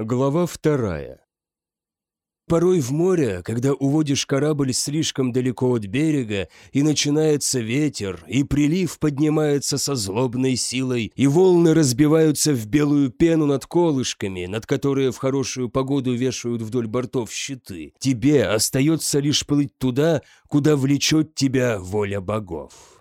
Глава вторая. Порой в море, когда уводишь корабль слишком далеко от берега, и начинается ветер, и прилив поднимается со злобной силой, и волны разбиваются в белую пену над колышками, над которые в хорошую погоду вешают вдоль бортов щиты, тебе остается лишь плыть туда, куда влечет тебя воля богов.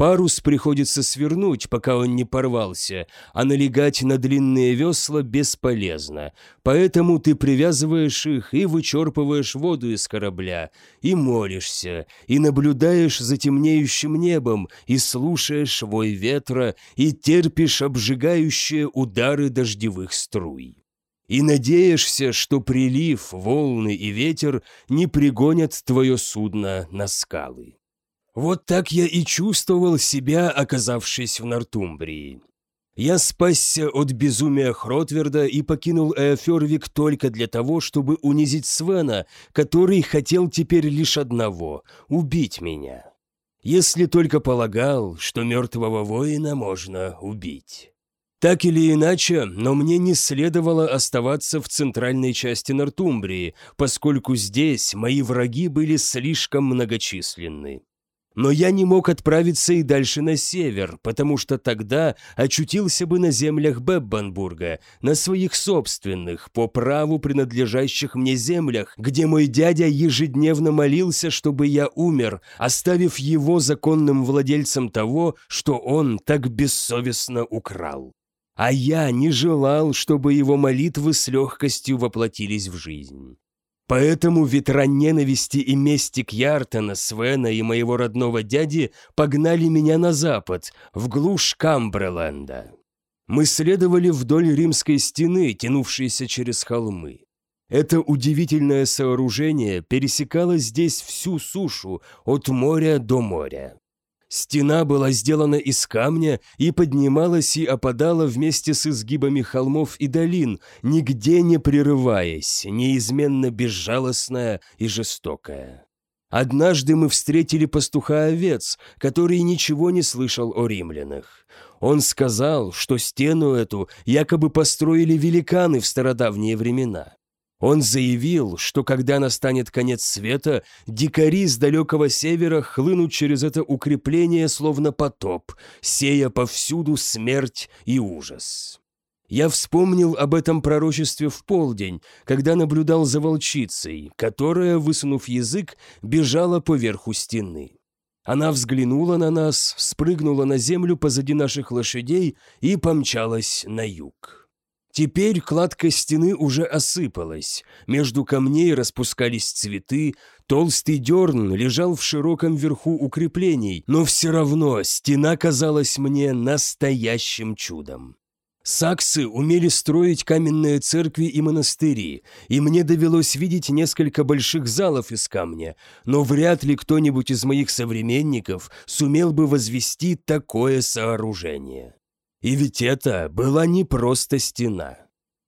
Парус приходится свернуть, пока он не порвался, а налегать на длинные весла бесполезно. Поэтому ты привязываешь их и вычерпываешь воду из корабля, и молишься, и наблюдаешь за темнеющим небом, и слушаешь вой ветра, и терпишь обжигающие удары дождевых струй. И надеешься, что прилив, волны и ветер не пригонят твое судно на скалы. Вот так я и чувствовал себя, оказавшись в Нортумбрии. Я спасся от безумия Хротверда и покинул Эофервик только для того, чтобы унизить Свена, который хотел теперь лишь одного — убить меня. Если только полагал, что мертвого воина можно убить. Так или иначе, но мне не следовало оставаться в центральной части Нортумбрии, поскольку здесь мои враги были слишком многочисленны. Но я не мог отправиться и дальше на север, потому что тогда очутился бы на землях Беббанбурга, на своих собственных, по праву принадлежащих мне землях, где мой дядя ежедневно молился, чтобы я умер, оставив его законным владельцем того, что он так бессовестно украл. А я не желал, чтобы его молитвы с легкостью воплотились в жизнь. Поэтому ветра ненависти и мести Кьяртона, Свена и моего родного дяди погнали меня на запад, в глушь Камбреленда. Мы следовали вдоль римской стены, тянувшейся через холмы. Это удивительное сооружение пересекало здесь всю сушу, от моря до моря. Стена была сделана из камня и поднималась и опадала вместе с изгибами холмов и долин, нигде не прерываясь, неизменно безжалостная и жестокая. Однажды мы встретили пастуха овец, который ничего не слышал о римлянах. Он сказал, что стену эту якобы построили великаны в стародавние времена. Он заявил, что когда настанет конец света, дикари с далекого севера хлынут через это укрепление словно потоп, сея повсюду смерть и ужас. Я вспомнил об этом пророчестве в полдень, когда наблюдал за волчицей, которая, высунув язык, бежала по верху стены. Она взглянула на нас, спрыгнула на землю позади наших лошадей и помчалась на юг. Теперь кладка стены уже осыпалась, между камней распускались цветы, толстый дерн лежал в широком верху укреплений, но все равно стена казалась мне настоящим чудом. Саксы умели строить каменные церкви и монастыри, и мне довелось видеть несколько больших залов из камня, но вряд ли кто-нибудь из моих современников сумел бы возвести такое сооружение. И ведь это была не просто стена.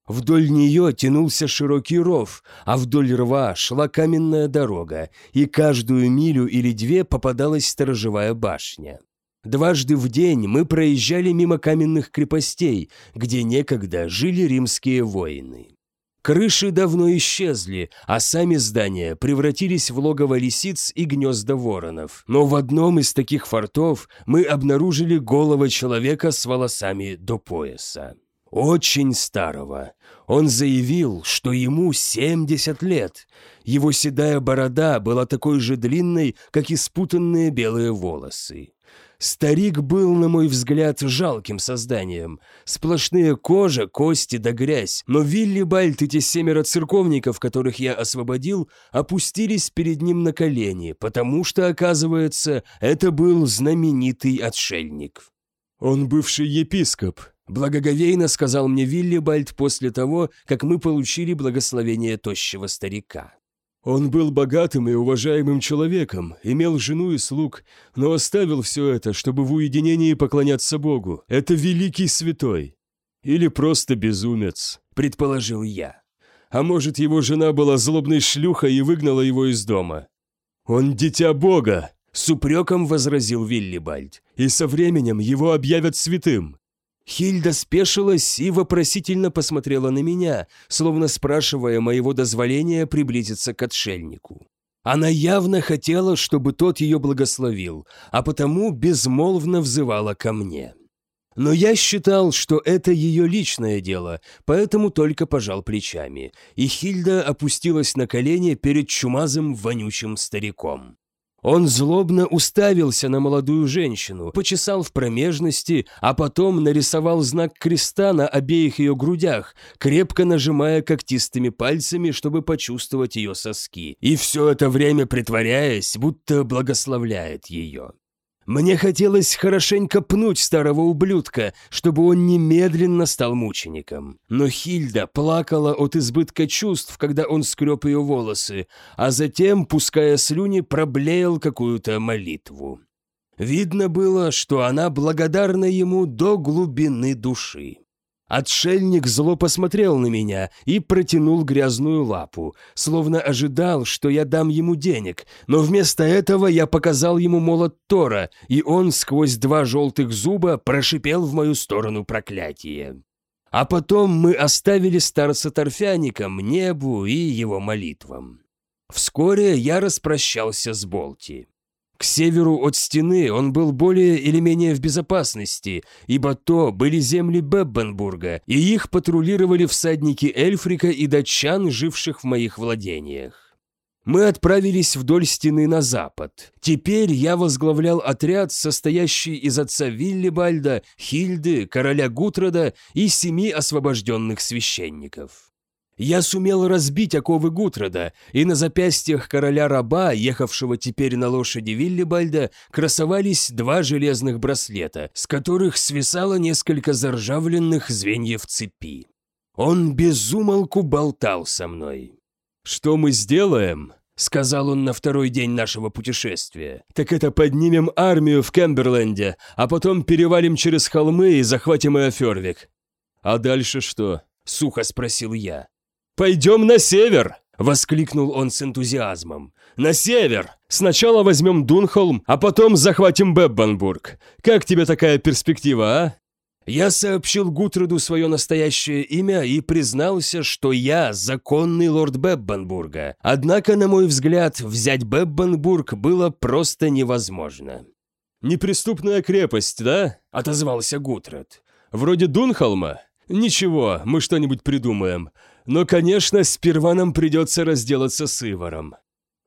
Вдоль нее тянулся широкий ров, а вдоль рва шла каменная дорога, и каждую милю или две попадалась сторожевая башня. Дважды в день мы проезжали мимо каменных крепостей, где некогда жили римские воины. Крыши давно исчезли, а сами здания превратились в логово лисиц и гнезда воронов. Но в одном из таких фортов мы обнаружили голого человека с волосами до пояса. Очень старого. Он заявил, что ему 70 лет. Его седая борода была такой же длинной, как и спутанные белые волосы. Старик был, на мой взгляд, жалким созданием. Сплошные кожа, кости да грязь. Но Вилли Бальт и те семеро церковников, которых я освободил, опустились перед ним на колени, потому что, оказывается, это был знаменитый отшельник. «Он бывший епископ», — благоговейно сказал мне Вилли Бальт после того, как мы получили благословение тощего старика. Он был богатым и уважаемым человеком, имел жену и слуг, но оставил все это, чтобы в уединении поклоняться Богу. Это великий святой. Или просто безумец, предположил я. А может, его жена была злобной шлюхой и выгнала его из дома? Он дитя Бога, с упреком возразил Виллибальд, и со временем его объявят святым. Хильда спешилась и вопросительно посмотрела на меня, словно спрашивая моего дозволения приблизиться к отшельнику. Она явно хотела, чтобы тот ее благословил, а потому безмолвно взывала ко мне. Но я считал, что это ее личное дело, поэтому только пожал плечами, и Хильда опустилась на колени перед чумазым вонючим стариком. Он злобно уставился на молодую женщину, почесал в промежности, а потом нарисовал знак креста на обеих ее грудях, крепко нажимая когтистыми пальцами, чтобы почувствовать ее соски, и все это время притворяясь, будто благословляет ее. Мне хотелось хорошенько пнуть старого ублюдка, чтобы он немедленно стал мучеником. Но Хильда плакала от избытка чувств, когда он скреб ее волосы, а затем, пуская слюни, проблеял какую-то молитву. Видно было, что она благодарна ему до глубины души. Отшельник зло посмотрел на меня и протянул грязную лапу, словно ожидал, что я дам ему денег, но вместо этого я показал ему молот Тора, и он сквозь два желтых зуба прошипел в мою сторону проклятие. А потом мы оставили старца торфяником, небу и его молитвам. Вскоре я распрощался с Болти. К северу от стены он был более или менее в безопасности, ибо то были земли Беббенбурга, и их патрулировали всадники Эльфрика и датчан, живших в моих владениях. Мы отправились вдоль стены на запад. Теперь я возглавлял отряд, состоящий из отца Виллибальда, Хильды, короля Гутрада и семи освобожденных священников. Я сумел разбить оковы Гутрада, и на запястьях короля-раба, ехавшего теперь на лошади Виллибальда, красовались два железных браслета, с которых свисало несколько заржавленных звеньев цепи. Он безумолку болтал со мной. «Что мы сделаем?» — сказал он на второй день нашего путешествия. «Так это поднимем армию в Кемберленде, а потом перевалим через холмы и захватим Эофервик». «А дальше что?» — сухо спросил я. «Пойдем на север!» — воскликнул он с энтузиазмом. «На север! Сначала возьмем Дунхолм, а потом захватим Беббенбург. Как тебе такая перспектива, а?» Я сообщил Гутреду свое настоящее имя и признался, что я законный лорд Беббенбурга. Однако, на мой взгляд, взять Беббенбург было просто невозможно. «Неприступная крепость, да?» — отозвался Гутред. «Вроде Дунхолма? Ничего, мы что-нибудь придумаем. Но, конечно, сперва нам придется разделаться с Иваром.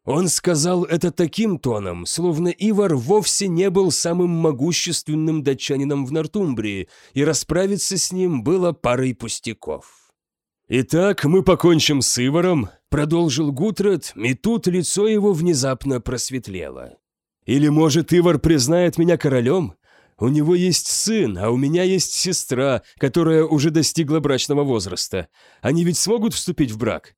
Он сказал это таким тоном, словно Ивар вовсе не был самым могущественным датчанином в Нортумбрии, и расправиться с ним было парой пустяков. «Итак, мы покончим с Иваром», — продолжил Гутред, и тут лицо его внезапно просветлело. «Или, может, Ивар признает меня королем? У него есть сын, а у меня есть сестра, которая уже достигла брачного возраста. Они ведь смогут вступить в брак?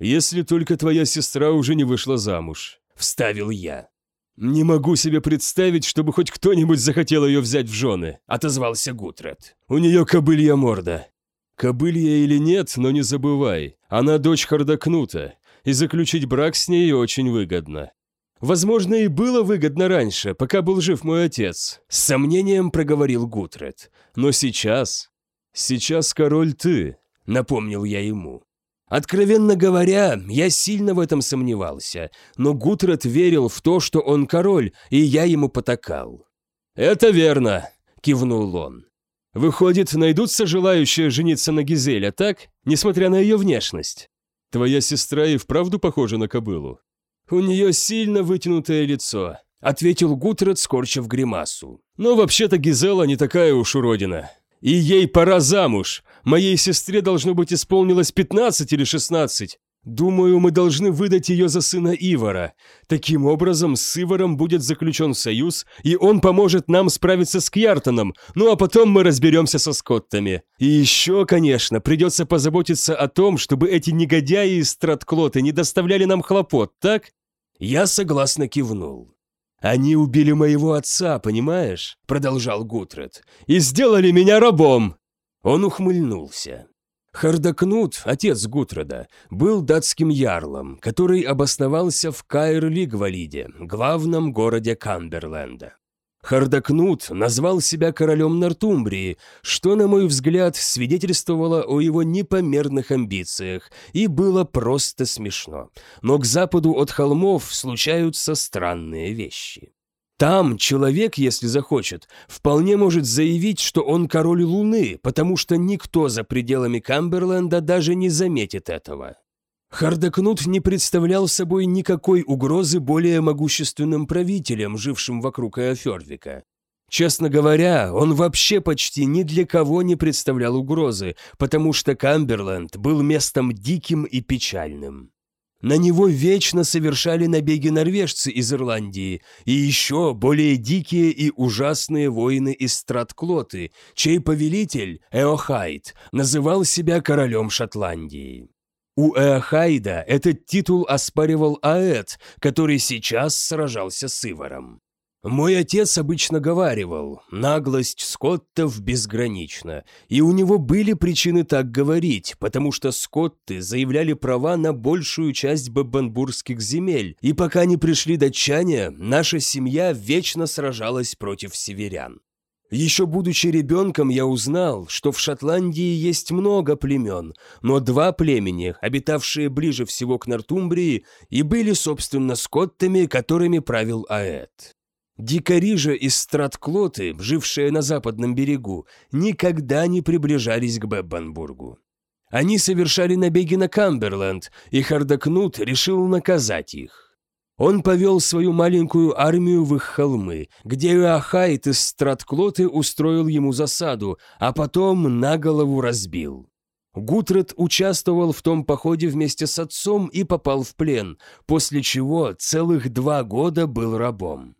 Если только твоя сестра уже не вышла замуж», — вставил я. «Не могу себе представить, чтобы хоть кто-нибудь захотел ее взять в жены», — отозвался Гутред. «У нее кобылья морда». «Кобылья или нет, но не забывай, она дочь Хардакнута, и заключить брак с ней очень выгодно. Возможно, и было выгодно раньше, пока был жив мой отец. С сомнением проговорил Гутред. Но сейчас... Сейчас король ты, напомнил я ему. Откровенно говоря, я сильно в этом сомневался, но Гутред верил в то, что он король, и я ему потакал. «Это верно», — кивнул он. «Выходит, найдутся желающие жениться на Гизеля, так? Несмотря на ее внешность. Твоя сестра и вправду похожа на кобылу?» «У нее сильно вытянутое лицо», — ответил Гутред, скорчив гримасу. «Но вообще-то Гизела не такая уж уродина. И ей пора замуж. Моей сестре должно быть исполнилось 15 или 16. Думаю, мы должны выдать ее за сына Ивара. Таким образом, с Иваром будет заключен союз, и он поможет нам справиться с Кьяртоном, ну а потом мы разберемся со Скоттами. И еще, конечно, придется позаботиться о том, чтобы эти негодяи из Стратклоты не доставляли нам хлопот, так? Я согласно кивнул. «Они убили моего отца, понимаешь?» — продолжал Гутред. «И сделали меня рабом!» Он ухмыльнулся. Хардакнут, отец Гутреда, был датским ярлом, который обосновался в Каир-Лигвалиде, главном городе Камберленда. Хардакнут назвал себя королем Нортумбрии, что, на мой взгляд, свидетельствовало о его непомерных амбициях и было просто смешно. Но к западу от холмов случаются странные вещи. Там человек, если захочет, вполне может заявить, что он король Луны, потому что никто за пределами Камберленда даже не заметит этого. Хардакнут не представлял собой никакой угрозы более могущественным правителям, жившим вокруг Эофервика. Честно говоря, он вообще почти ни для кого не представлял угрозы, потому что Камберленд был местом диким и печальным. На него вечно совершали набеги норвежцы из Ирландии и еще более дикие и ужасные воины из Стратклоты, чей повелитель, Эохайд, называл себя королем Шотландии. У Эохайда этот титул оспаривал Аэт, который сейчас сражался с Иваром. Мой отец обычно говаривал, наглость скоттов безгранична, и у него были причины так говорить, потому что скотты заявляли права на большую часть бабанбургских земель, и пока не пришли датчане, наша семья вечно сражалась против северян. Еще будучи ребенком, я узнал, что в Шотландии есть много племен, но два племени, обитавшие ближе всего к Нортумбрии, и были, собственно, скоттами, которыми правил Аэт. Дикари же из Стратклоты, жившие на западном берегу, никогда не приближались к Беббанбургу. Они совершали набеги на Камберленд, и Хардакнут решил наказать их. Он повел свою маленькую армию в их холмы, где Иохайт из Стратклоты устроил ему засаду, а потом на голову разбил. Гутред участвовал в том походе вместе с отцом и попал в плен, после чего целых два года был рабом.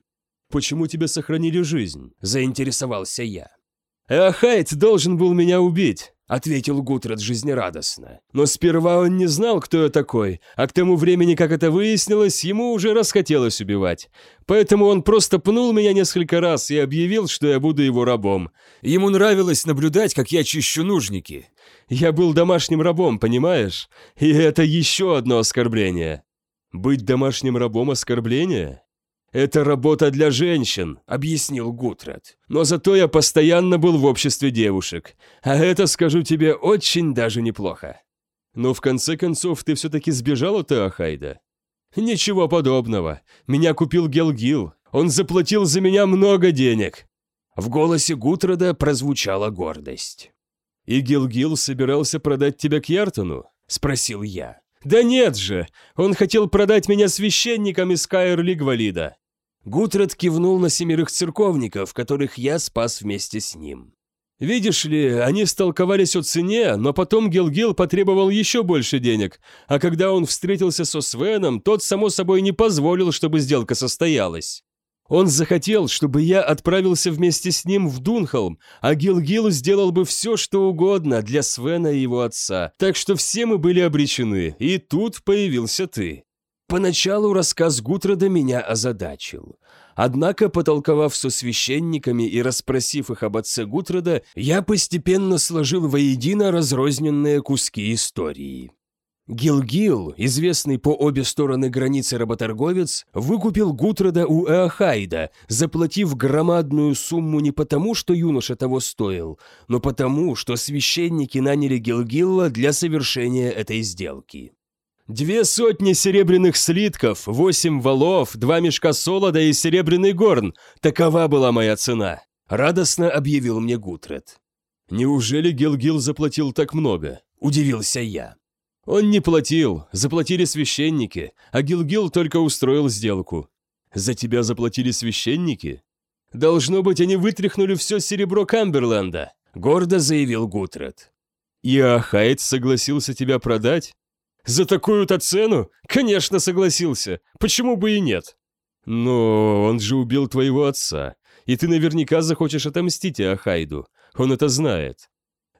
«Почему тебе сохранили жизнь?» – заинтересовался я. «Эохайт должен был меня убить», – ответил Гутред жизнерадостно. «Но сперва он не знал, кто я такой, а к тому времени, как это выяснилось, ему уже расхотелось убивать. Поэтому он просто пнул меня несколько раз и объявил, что я буду его рабом. Ему нравилось наблюдать, как я чищу нужники. Я был домашним рабом, понимаешь? И это еще одно оскорбление». «Быть домашним рабом – оскорбление?» «Это работа для женщин», — объяснил Гутрат. «Но зато я постоянно был в обществе девушек. А это, скажу тебе, очень даже неплохо». «Но в конце концов ты все-таки сбежал от Теохайда?» «Ничего подобного. Меня купил Гелгил. Он заплатил за меня много денег». В голосе Гутрада прозвучала гордость. «И Гилгил собирался продать тебя к Яртону?» – спросил я. «Да нет же! Он хотел продать меня священникам из Каэр-Лигвалида. Гутред кивнул на семерых церковников, которых я спас вместе с ним. Видишь ли, они столковались о цене, но потом Гилгил потребовал еще больше денег, а когда он встретился со Свеном, тот, само собой, не позволил, чтобы сделка состоялась. Он захотел, чтобы я отправился вместе с ним в Дунхолм, а Гилгил сделал бы все, что угодно для Свена и его отца, так что все мы были обречены, и тут появился ты. Поначалу рассказ Гутрода меня озадачил. Однако, потолковав со священниками и расспросив их об отце Гутрода, я постепенно сложил воедино разрозненные куски истории. Гилгил, известный по обе стороны границы работорговец, выкупил Гутрода у Эохайда, заплатив громадную сумму не потому, что юноша того стоил, но потому, что священники наняли Гилгилла для совершения этой сделки. Две сотни серебряных слитков, восемь валов, два мешка солода и серебряный горн. Такова была моя цена», — радостно объявил мне Гутред. «Неужели Гилгил заплатил так много?» — удивился я. «Он не платил, заплатили священники, а Гилгил только устроил сделку». «За тебя заплатили священники?» «Должно быть, они вытряхнули все серебро Камберленда», — гордо заявил Гутред. «И Ахайт согласился тебя продать?» За такую-то цену? Конечно, согласился. Почему бы и нет? Но он же убил твоего отца, и ты наверняка захочешь отомстить Ахайду. Он это знает.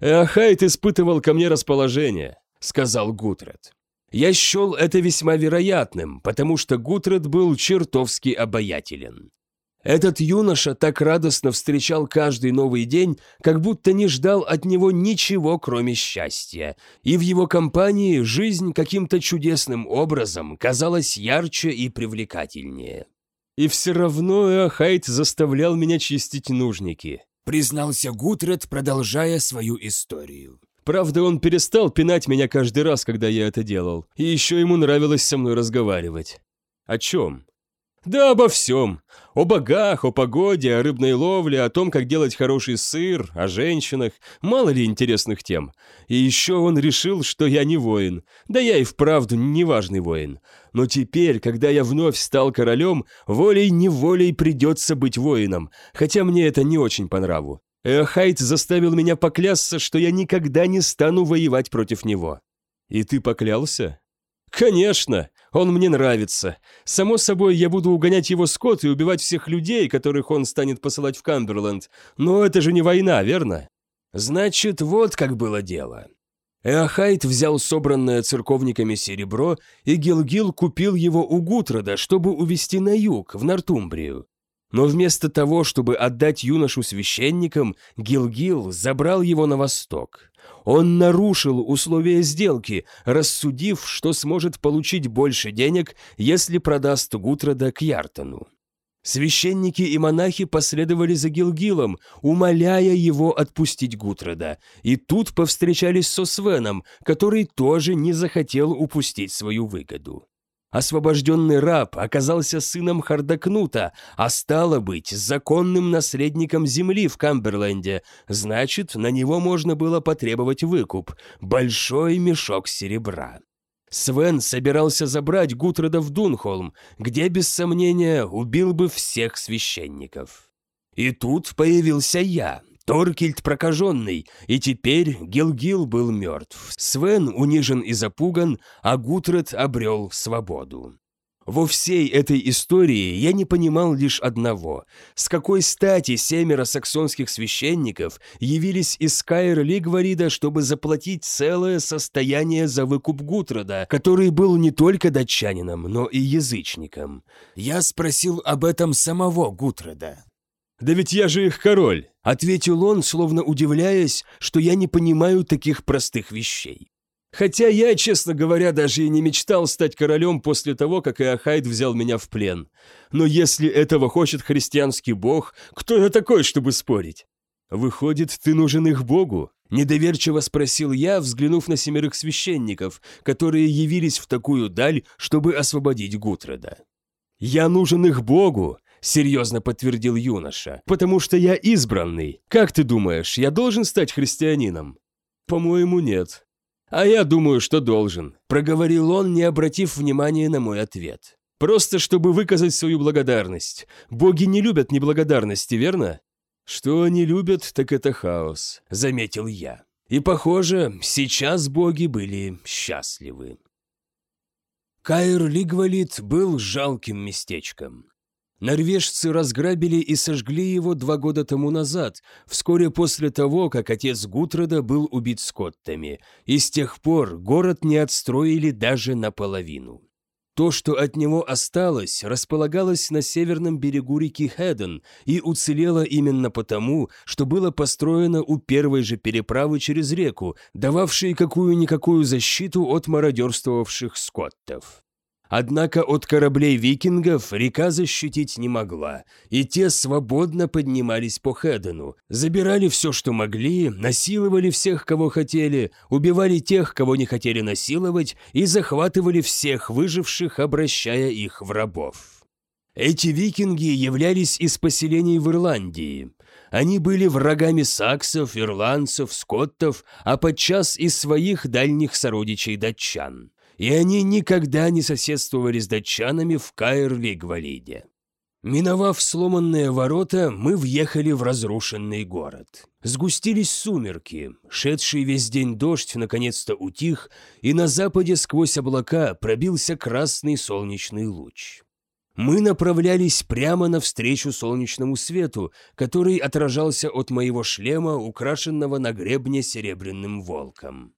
Ахайд испытывал ко мне расположение, сказал Гутред. Я счел это весьма вероятным, потому что Гутред был чертовски обаятелен. Этот юноша так радостно встречал каждый новый день, как будто не ждал от него ничего, кроме счастья, и в его компании жизнь каким-то чудесным образом казалась ярче и привлекательнее. И все равно Эохайт заставлял меня чистить нужники. Признался Гутред, продолжая свою историю. Правда, он перестал пинать меня каждый раз, когда я это делал. И еще ему нравилось со мной разговаривать. О чем? Да обо всем. О богах, о погоде, о рыбной ловле, о том, как делать хороший сыр, о женщинах. Мало ли интересных тем. И еще он решил, что я не воин. Да я и вправду не важный воин. Но теперь, когда я вновь стал королем, волей-неволей придется быть воином, хотя мне это не очень по нраву. Эохайт заставил меня поклясться, что я никогда не стану воевать против него. И ты поклялся? Конечно, он мне нравится. Само собой, я буду угонять его скот и убивать всех людей, которых он станет посылать в Камберленд. Но это же не война, верно? Значит, вот как было дело. Эохайт взял собранное церковниками серебро, и Гилгил купил его у Гутрода, чтобы увезти на юг, в Нортумбрию. Но вместо того, чтобы отдать юношу священникам, Гилгил забрал его на восток. Он нарушил условия сделки, рассудив, что сможет получить больше денег, если продаст Гутрода к Яртону. Священники и монахи последовали за Гилгилом, умоляя его отпустить Гутрода, и тут повстречались со Свеном, который тоже не захотел упустить свою выгоду. Освобожденный раб оказался сыном Хардакнута, а стало быть, законным наследником земли в Камберленде, значит, на него можно было потребовать выкуп – большой мешок серебра. Свен собирался забрать Гутрода в Дунхолм, где, без сомнения, убил бы всех священников. И тут появился я, Торкельд прокаженный, и теперь Гилгил был мертв. Свен унижен и запуган, а Гутред обрел свободу. Во всей этой истории я не понимал лишь одного. С какой стати семеро саксонских священников явились из Каир Лигварида, чтобы заплатить целое состояние за выкуп Гутрода, который был не только датчанином, но и язычником? Я спросил об этом самого Гутрода. «Да ведь я же их король!» — ответил он, словно удивляясь, что я не понимаю таких простых вещей. Хотя я, честно говоря, даже и не мечтал стать королем после того, как Иохайд взял меня в плен. Но если этого хочет христианский бог, кто я такой, чтобы спорить? Выходит, ты нужен их богу? Недоверчиво спросил я, взглянув на семерых священников, которые явились в такую даль, чтобы освободить Гутреда. «Я нужен их богу, — серьезно подтвердил юноша. «Потому что я избранный. Как ты думаешь, я должен стать христианином?» «По-моему, нет». «А я думаю, что должен», — проговорил он, не обратив внимания на мой ответ. «Просто чтобы выказать свою благодарность. Боги не любят неблагодарности, верно?» «Что они любят, так это хаос», — заметил я. И, похоже, сейчас боги были счастливы. Каир Лигвалит был жалким местечком. Норвежцы разграбили и сожгли его два года тому назад, вскоре после того, как отец Гутрода был убит скоттами, и с тех пор город не отстроили даже наполовину. То, что от него осталось, располагалось на северном берегу реки Хеден и уцелело именно потому, что было построено у первой же переправы через реку, дававшей какую-никакую защиту от мародерствовавших скоттов. Однако от кораблей викингов река защитить не могла, и те свободно поднимались по Хедену, забирали все, что могли, насиловали всех, кого хотели, убивали тех, кого не хотели насиловать, и захватывали всех выживших, обращая их в рабов. Эти викинги являлись из поселений в Ирландии. Они были врагами саксов, ирландцев, скоттов, а подчас и своих дальних сородичей датчан и они никогда не соседствовали с датчанами в Каирле-Гвалиде. Миновав сломанные ворота, мы въехали в разрушенный город. Сгустились сумерки, шедший весь день дождь наконец-то утих, и на западе сквозь облака пробился красный солнечный луч. Мы направлялись прямо навстречу солнечному свету, который отражался от моего шлема, украшенного на гребне серебряным волком.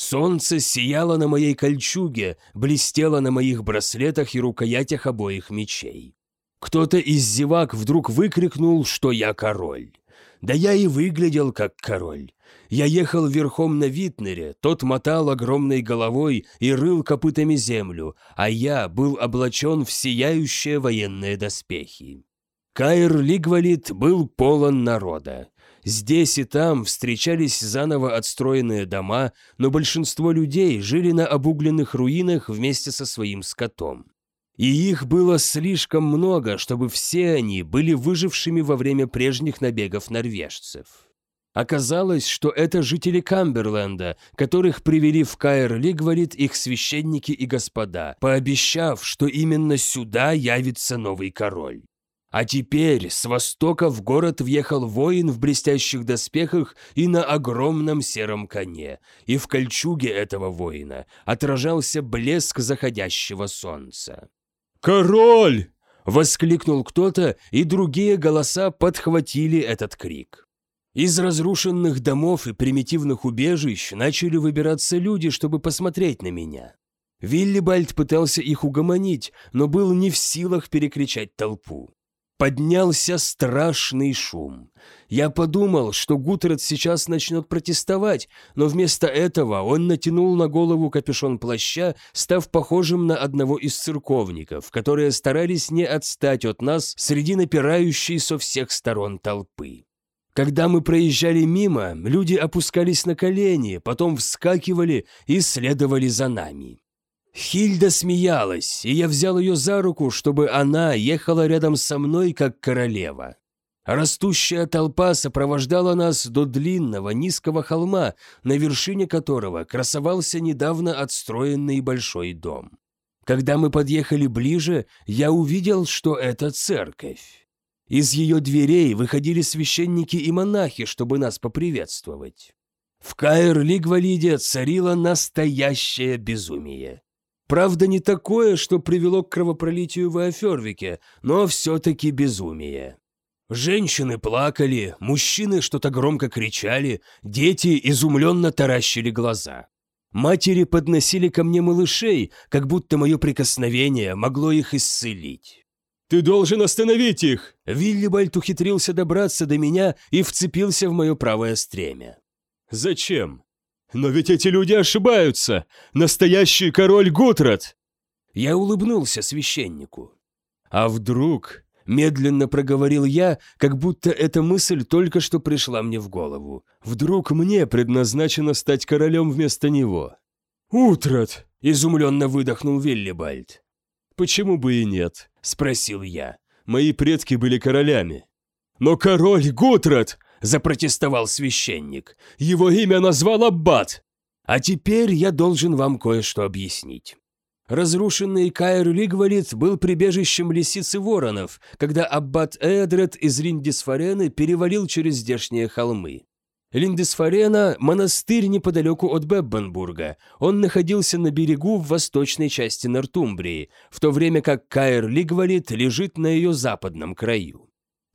Солнце сияло на моей кольчуге, блестело на моих браслетах и рукоятях обоих мечей. Кто-то из зевак вдруг выкрикнул, что я король. Да я и выглядел как король. Я ехал верхом на Витнере, тот мотал огромной головой и рыл копытами землю, а я был облачен в сияющие военные доспехи. Каир Лигвалит был полон народа. Здесь и там встречались заново отстроенные дома, но большинство людей жили на обугленных руинах вместе со своим скотом. И их было слишком много, чтобы все они были выжившими во время прежних набегов норвежцев. Оказалось, что это жители Камберленда, которых привели в Каир Лигвалит их священники и господа, пообещав, что именно сюда явится новый король. А теперь с востока в город въехал воин в блестящих доспехах и на огромном сером коне, и в кольчуге этого воина отражался блеск заходящего солнца. «Король!» — воскликнул кто-то, и другие голоса подхватили этот крик. Из разрушенных домов и примитивных убежищ начали выбираться люди, чтобы посмотреть на меня. Виллибальд пытался их угомонить, но был не в силах перекричать толпу. Поднялся страшный шум. Я подумал, что Гутерет сейчас начнет протестовать, но вместо этого он натянул на голову капюшон плаща, став похожим на одного из церковников, которые старались не отстать от нас среди напирающей со всех сторон толпы. Когда мы проезжали мимо, люди опускались на колени, потом вскакивали и следовали за нами. Хильда смеялась, и я взял ее за руку, чтобы она ехала рядом со мной, как королева. Растущая толпа сопровождала нас до длинного низкого холма, на вершине которого красовался недавно отстроенный большой дом. Когда мы подъехали ближе, я увидел, что это церковь. Из ее дверей выходили священники и монахи, чтобы нас поприветствовать. В Каэр-Лигвалиде царило настоящее безумие. Правда, не такое, что привело к кровопролитию в Афервике, но все-таки безумие. Женщины плакали, мужчины что-то громко кричали, дети изумленно таращили глаза. Матери подносили ко мне малышей, как будто мое прикосновение могло их исцелить. «Ты должен остановить их!» Виллибальд ухитрился добраться до меня и вцепился в мое правое стремя. «Зачем?» «Но ведь эти люди ошибаются! Настоящий король Гутрат!» Я улыбнулся священнику. «А вдруг...» — медленно проговорил я, как будто эта мысль только что пришла мне в голову. «Вдруг мне предназначено стать королем вместо него?» «Утрат!» — изумленно выдохнул Виллибальд. «Почему бы и нет?» — спросил я. «Мои предки были королями». «Но король Гутрат!» – запротестовал священник. «Его имя назвал Аббат!» «А теперь я должен вам кое-что объяснить». Разрушенный Каир Лигвалит был прибежищем лисиц и воронов, когда аббат Эдред из Линдисфарены перевалил через здешние холмы. Линдисфарена – монастырь неподалеку от Беббенбурга. Он находился на берегу в восточной части Нортумбрии, в то время как Каир Лигвалит лежит на ее западном краю.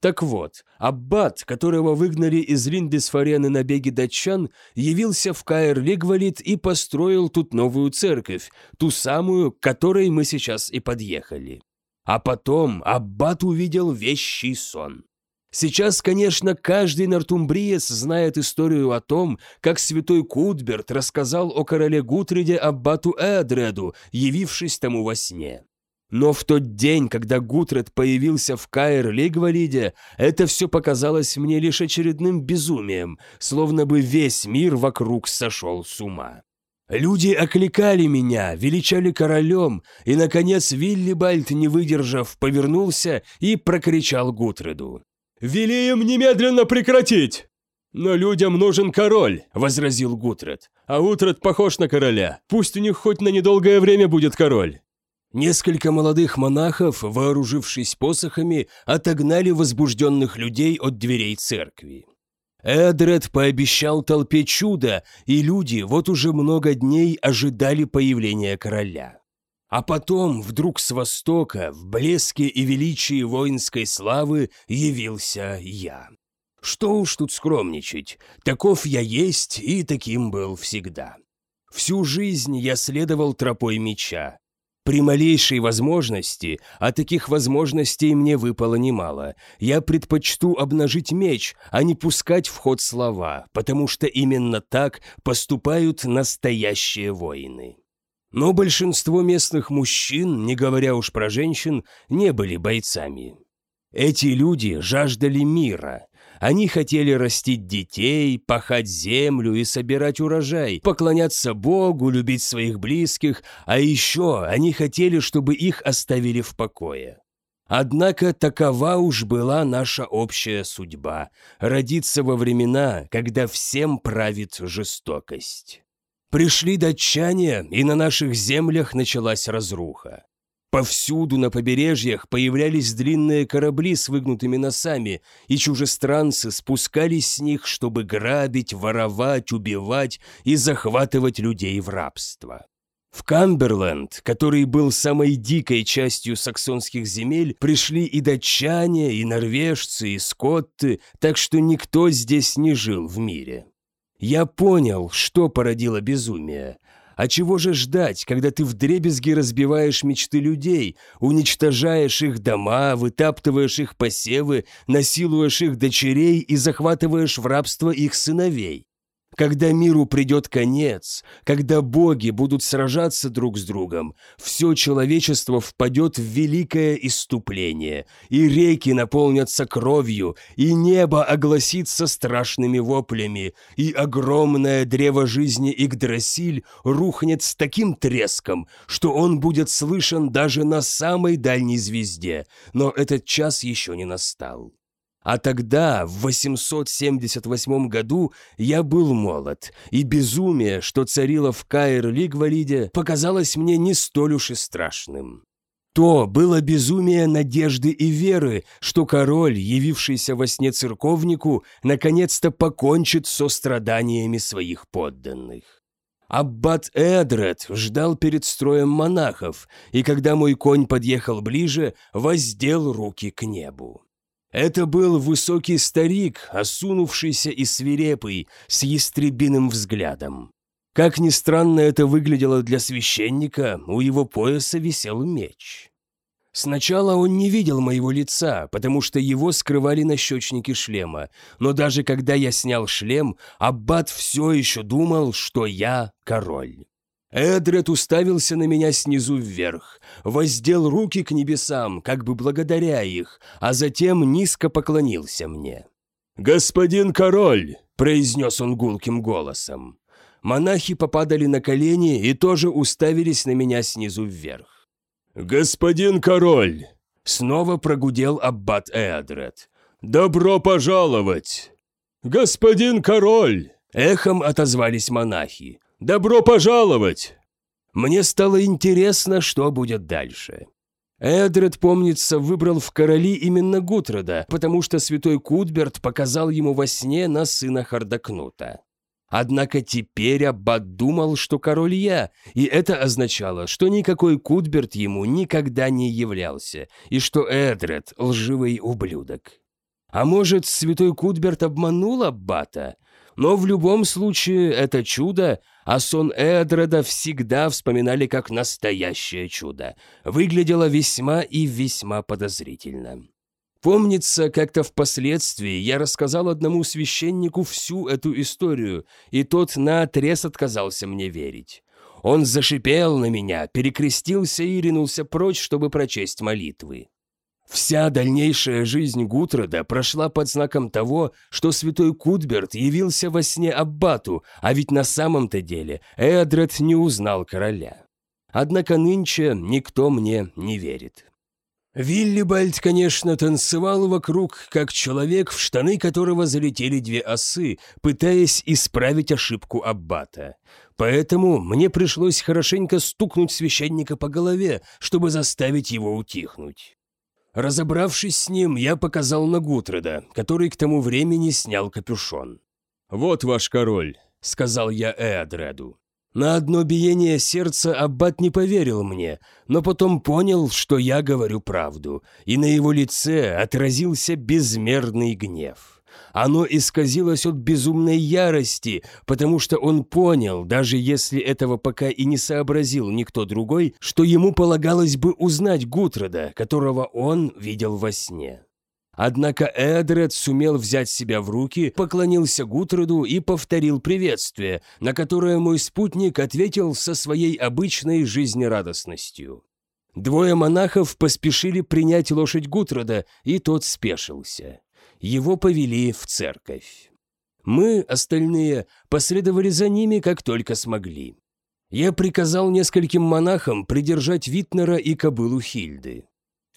Так вот, аббат, которого выгнали из Линдесфарены на беге датчан, явился в Каэр-Лигвалит и построил тут новую церковь, ту самую, к которой мы сейчас и подъехали. А потом аббат увидел вещий сон. Сейчас, конечно, каждый нортумбриец знает историю о том, как святой Кутберт рассказал о короле Гутриде аббату Эдреду, явившись тому во сне. Но в тот день, когда Гутред появился в Каэр-Лигвалиде, это все показалось мне лишь очередным безумием, словно бы весь мир вокруг сошел с ума. Люди окликали меня, величали королем, и, наконец, Виллибальд, не выдержав, повернулся и прокричал Гутреду. «Вели им немедленно прекратить!» «Но людям нужен король», — возразил Гутред. «А Утред похож на короля. Пусть у них хоть на недолгое время будет король». Несколько молодых монахов, вооружившись посохами, отогнали возбужденных людей от дверей церкви. Эдред пообещал толпе чудо, и люди вот уже много дней ожидали появления короля. А потом вдруг с востока, в блеске и величии воинской славы, явился я. Что уж тут скромничать, таков я есть и таким был всегда. Всю жизнь я следовал тропой меча, При малейшей возможности, а таких возможностей мне выпало немало, я предпочту обнажить меч, а не пускать в ход слова, потому что именно так поступают настоящие воины. Но большинство местных мужчин, не говоря уж про женщин, не были бойцами. Эти люди жаждали мира, они хотели растить детей, пахать землю и собирать урожай, поклоняться Богу, любить своих близких, а еще они хотели, чтобы их оставили в покое. Однако такова уж была наша общая судьба – родиться во времена, когда всем правит жестокость. Пришли датчане, и на наших землях началась разруха. Повсюду на побережьях появлялись длинные корабли с выгнутыми носами, и чужестранцы спускались с них, чтобы грабить, воровать, убивать и захватывать людей в рабство. В Камберленд, который был самой дикой частью саксонских земель, пришли и датчане, и норвежцы, и скотты, так что никто здесь не жил в мире. Я понял, что породило безумие. А чего же ждать, когда ты вдребезги разбиваешь мечты людей, уничтожаешь их дома, вытаптываешь их посевы, насилуешь их дочерей и захватываешь в рабство их сыновей? Когда миру придет конец, когда боги будут сражаться друг с другом, все человечество впадет в великое иступление, и реки наполнятся кровью, и небо огласится страшными воплями, и огромное древо жизни Игдрасиль рухнет с таким треском, что он будет слышен даже на самой дальней звезде, но этот час еще не настал. А тогда, в 878 году, я был молод, и безумие, что царило в Каир-Лигвалиде, показалось мне не столь уж и страшным. То было безумие надежды и веры, что король, явившийся во сне церковнику, наконец-то покончит со страданиями своих подданных. Аббат Эдред ждал перед строем монахов, и когда мой конь подъехал ближе, воздел руки к небу. Это был высокий старик, осунувшийся и свирепый, с ястребиным взглядом. Как ни странно это выглядело для священника, у его пояса висел меч. Сначала он не видел моего лица, потому что его скрывали нащечники шлема, но даже когда я снял шлем, Аббат все еще думал, что я король. Эдред уставился на меня снизу вверх, воздел руки к небесам, как бы благодаря их, а затем низко поклонился мне. «Господин король!» – произнес он гулким голосом. Монахи попадали на колени и тоже уставились на меня снизу вверх. «Господин король!» – снова прогудел аббат Эдред. «Добро пожаловать!» «Господин король!» – эхом отозвались монахи. «Добро пожаловать!» Мне стало интересно, что будет дальше. Эдред, помнится, выбрал в короли именно Гутрода, потому что святой Кутберт показал ему во сне на сына Хардакнута. Однако теперь Аббат думал, что король я, и это означало, что никакой Кутберт ему никогда не являлся, и что Эдред – лживый ублюдок. А может, святой Кутберт обманул Аббата? Но в любом случае это чудо, а сон Эдреда всегда вспоминали как настоящее чудо. Выглядело весьма и весьма подозрительно. Помнится, как-то впоследствии я рассказал одному священнику всю эту историю, и тот наотрез отказался мне верить. Он зашипел на меня, перекрестился и ринулся прочь, чтобы прочесть молитвы. Вся дальнейшая жизнь Гутрода прошла под знаком того, что святой Кутберт явился во сне Аббату, а ведь на самом-то деле Эдред не узнал короля. Однако нынче никто мне не верит. Виллибальд, конечно, танцевал вокруг, как человек, в штаны которого залетели две осы, пытаясь исправить ошибку Аббата. Поэтому мне пришлось хорошенько стукнуть священника по голове, чтобы заставить его утихнуть. Разобравшись с ним, я показал на Гутреда, который к тому времени снял капюшон. «Вот ваш король», — сказал я Эадреду. На одно биение сердца Аббат не поверил мне, но потом понял, что я говорю правду, и на его лице отразился безмерный гнев. Оно исказилось от безумной ярости, потому что он понял, даже если этого пока и не сообразил никто другой, что ему полагалось бы узнать Гутрода, которого он видел во сне. Однако Эдред сумел взять себя в руки, поклонился Гутроду и повторил приветствие, на которое мой спутник ответил со своей обычной жизнерадостностью. Двое монахов поспешили принять лошадь Гутрода, и тот спешился. Его повели в церковь. Мы, остальные, последовали за ними, как только смогли. Я приказал нескольким монахам придержать Витнера и кобылу Хильды.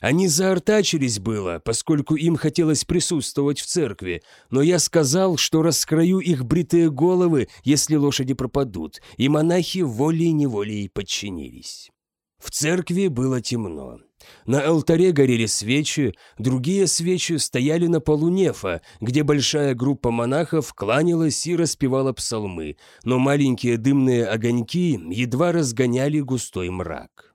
Они заортачились было, поскольку им хотелось присутствовать в церкви, но я сказал, что раскрою их бритые головы, если лошади пропадут, и монахи волей-неволей подчинились. В церкви было темно. На алтаре горели свечи, другие свечи стояли на полу нефа, где большая группа монахов кланялась и распевала псалмы, но маленькие дымные огоньки едва разгоняли густой мрак.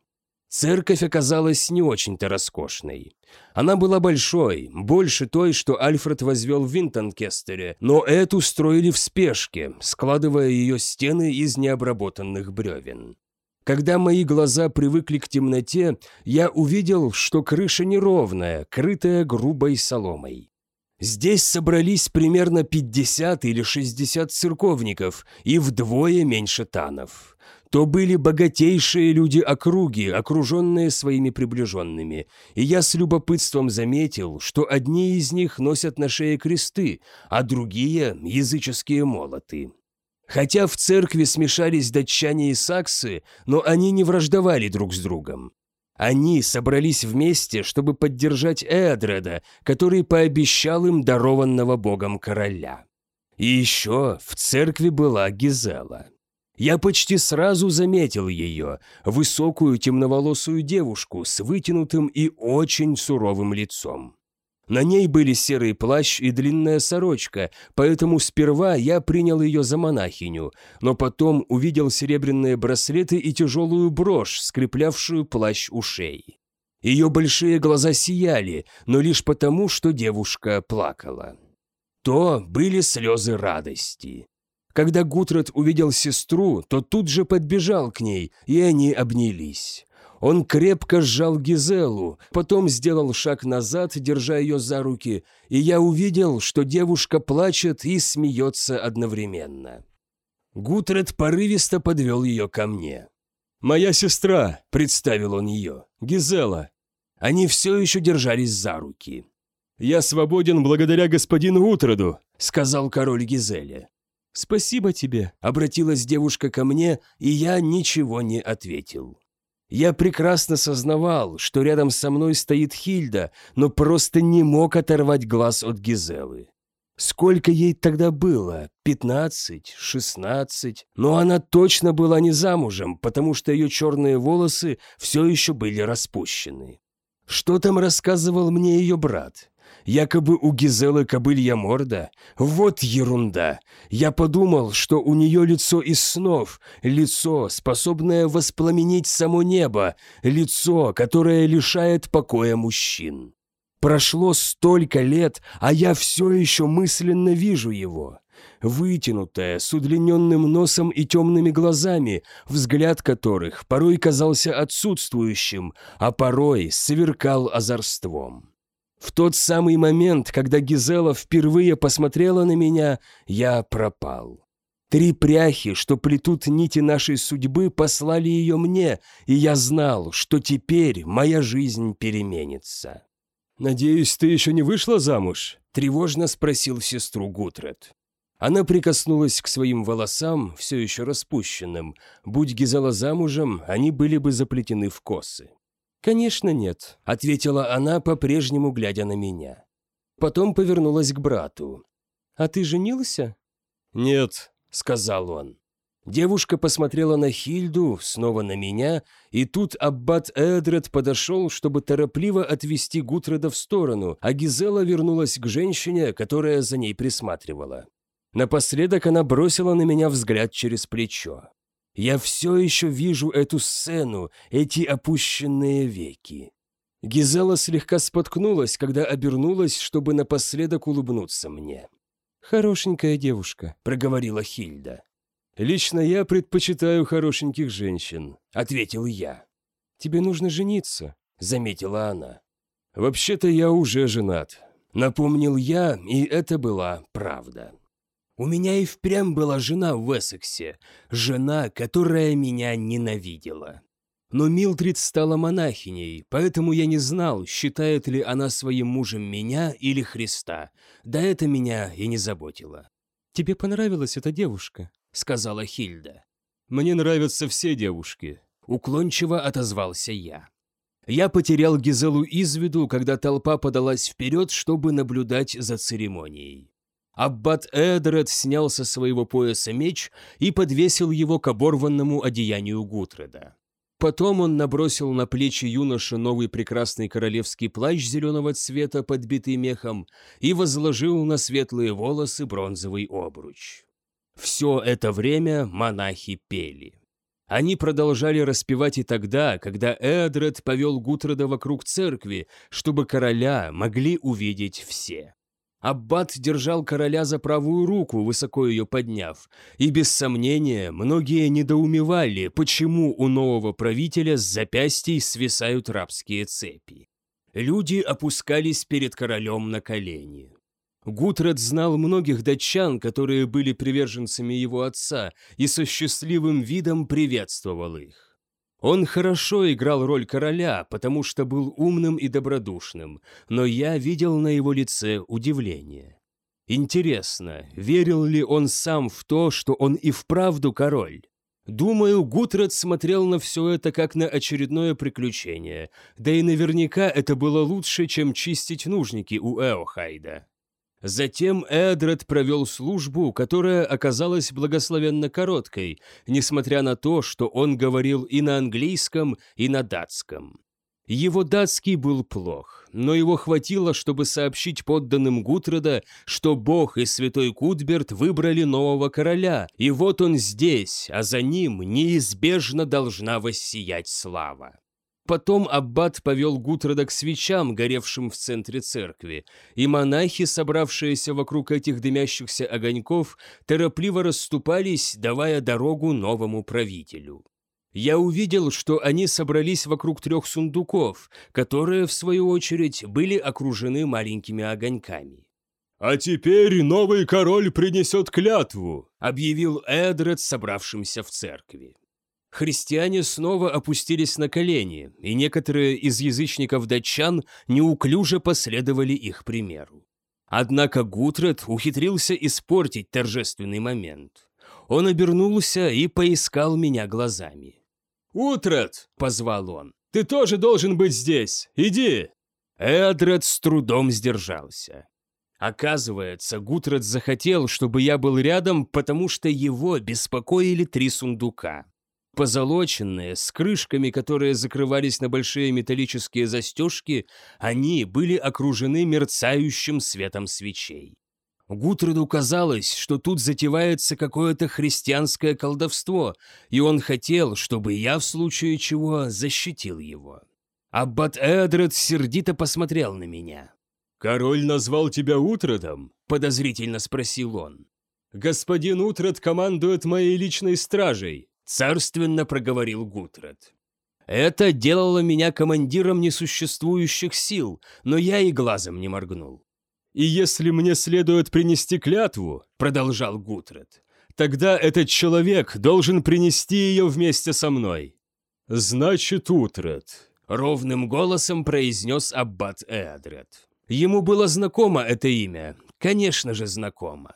Церковь оказалась не очень-то роскошной. Она была большой, больше той, что Альфред возвел в Винтонкестере, но эту строили в спешке, складывая ее стены из необработанных бревен. Когда мои глаза привыкли к темноте, я увидел, что крыша неровная, крытая грубой соломой. Здесь собрались примерно 50 или 60 церковников и вдвое меньше танов то были богатейшие люди округи, окруженные своими приближенными, и я с любопытством заметил, что одни из них носят на шее кресты, а другие – языческие молоты. Хотя в церкви смешались датчане и саксы, но они не враждовали друг с другом. Они собрались вместе, чтобы поддержать Эдреда, который пообещал им дарованного богом короля. И еще в церкви была Гизела. Я почти сразу заметил ее, высокую темноволосую девушку с вытянутым и очень суровым лицом. На ней были серый плащ и длинная сорочка, поэтому сперва я принял ее за монахиню, но потом увидел серебряные браслеты и тяжелую брошь, скреплявшую плащ ушей. Ее большие глаза сияли, но лишь потому, что девушка плакала. То были слезы радости. Когда Гутред увидел сестру, то тут же подбежал к ней, и они обнялись. Он крепко сжал Гизелу, потом сделал шаг назад, держа ее за руки, и я увидел, что девушка плачет и смеется одновременно. Гутред порывисто подвел ее ко мне. «Моя сестра», — представил он ее, — «Гизела». Они все еще держались за руки. «Я свободен благодаря господину Утреду», — сказал король Гизеле. «Спасибо тебе», — обратилась девушка ко мне, и я ничего не ответил. Я прекрасно сознавал, что рядом со мной стоит Хильда, но просто не мог оторвать глаз от Гизелы. Сколько ей тогда было? Пятнадцать? Шестнадцать? Но она точно была не замужем, потому что ее черные волосы все еще были распущены. Что там рассказывал мне ее брат? Якобы у Гизелы кобылья морда? Вот ерунда. Я подумал, что у нее лицо из снов, лицо, способное воспламенить само небо, лицо, которое лишает покоя мужчин. Прошло столько лет, а я все еще мысленно вижу его. Вытянутое, с удлиненным носом и темными глазами, взгляд которых порой казался отсутствующим, а порой сверкал озорством. В тот самый момент, когда Гизела впервые посмотрела на меня, я пропал. Три пряхи, что плетут нити нашей судьбы, послали ее мне, и я знал, что теперь моя жизнь переменится. «Надеюсь, ты еще не вышла замуж?» – тревожно спросил сестру Гутред. Она прикоснулась к своим волосам, все еще распущенным. Будь Гизела замужем, они были бы заплетены в косы. «Конечно нет», — ответила она, по-прежнему глядя на меня. Потом повернулась к брату. «А ты женился?» «Нет», — сказал он. Девушка посмотрела на Хильду, снова на меня, и тут аббат Эдред подошел, чтобы торопливо отвести Гутреда в сторону, а Гизела вернулась к женщине, которая за ней присматривала. Напоследок она бросила на меня взгляд через плечо. Я все еще вижу эту сцену, эти опущенные веки. Гизела слегка споткнулась, когда обернулась, чтобы напоследок улыбнуться мне. «Хорошенькая девушка», — проговорила Хильда. «Лично я предпочитаю хорошеньких женщин», — ответил я. «Тебе нужно жениться», — заметила она. «Вообще-то я уже женат», — напомнил я, и это была правда. У меня и впрямь была жена в Эссексе, жена, которая меня ненавидела. Но Милдрид стала монахиней, поэтому я не знал, считает ли она своим мужем меня или Христа. Да это меня и не заботило. «Тебе понравилась эта девушка?» — сказала Хильда. «Мне нравятся все девушки», — уклончиво отозвался я. Я потерял Гизелу из виду, когда толпа подалась вперед, чтобы наблюдать за церемонией. Аббат Эдред снял со своего пояса меч и подвесил его к оборванному одеянию Гутреда. Потом он набросил на плечи юноши новый прекрасный королевский плащ зеленого цвета, подбитый мехом, и возложил на светлые волосы бронзовый обруч. Все это время монахи пели. Они продолжали распевать и тогда, когда Эдред повел Гутреда вокруг церкви, чтобы короля могли увидеть все. Аббат держал короля за правую руку, высоко ее подняв, и без сомнения многие недоумевали, почему у нового правителя с запястьей свисают рабские цепи. Люди опускались перед королем на колени. Гутред знал многих датчан, которые были приверженцами его отца, и со счастливым видом приветствовал их. Он хорошо играл роль короля, потому что был умным и добродушным, но я видел на его лице удивление. Интересно, верил ли он сам в то, что он и вправду король? Думаю, Гутред смотрел на все это как на очередное приключение, да и наверняка это было лучше, чем чистить нужники у Эохайда. Затем Эдред провел службу, которая оказалась благословенно короткой, несмотря на то, что он говорил и на английском, и на датском. Его датский был плох, но его хватило, чтобы сообщить подданным Гутреда, что Бог и святой Кутберт выбрали нового короля, и вот он здесь, а за ним неизбежно должна воссиять слава. Потом аббат повел Гутрода к свечам, горевшим в центре церкви, и монахи, собравшиеся вокруг этих дымящихся огоньков, торопливо расступались, давая дорогу новому правителю. Я увидел, что они собрались вокруг трех сундуков, которые, в свою очередь, были окружены маленькими огоньками. «А теперь новый король принесет клятву», — объявил Эдред собравшимся в церкви. Христиане снова опустились на колени, и некоторые из язычников-датчан неуклюже последовали их примеру. Однако Гутред ухитрился испортить торжественный момент. Он обернулся и поискал меня глазами. «Утред!» — позвал он. «Ты тоже должен быть здесь! Иди!» Эдред с трудом сдержался. Оказывается, Гутред захотел, чтобы я был рядом, потому что его беспокоили три сундука. Позолоченные, с крышками, которые закрывались на большие металлические застежки, они были окружены мерцающим светом свечей. Гутреду казалось, что тут затевается какое-то христианское колдовство, и он хотел, чтобы я в случае чего защитил его. Аббат Эдред сердито посмотрел на меня. «Король назвал тебя Утредом?» – подозрительно спросил он. «Господин Утред командует моей личной стражей. Царственно проговорил Гутред. Это делало меня командиром несуществующих сил, но я и глазом не моргнул. «И если мне следует принести клятву», — продолжал Гутред, «тогда этот человек должен принести ее вместе со мной». «Значит, Утред», — ровным голосом произнес Аббат Эадред. Ему было знакомо это имя, конечно же знакомо.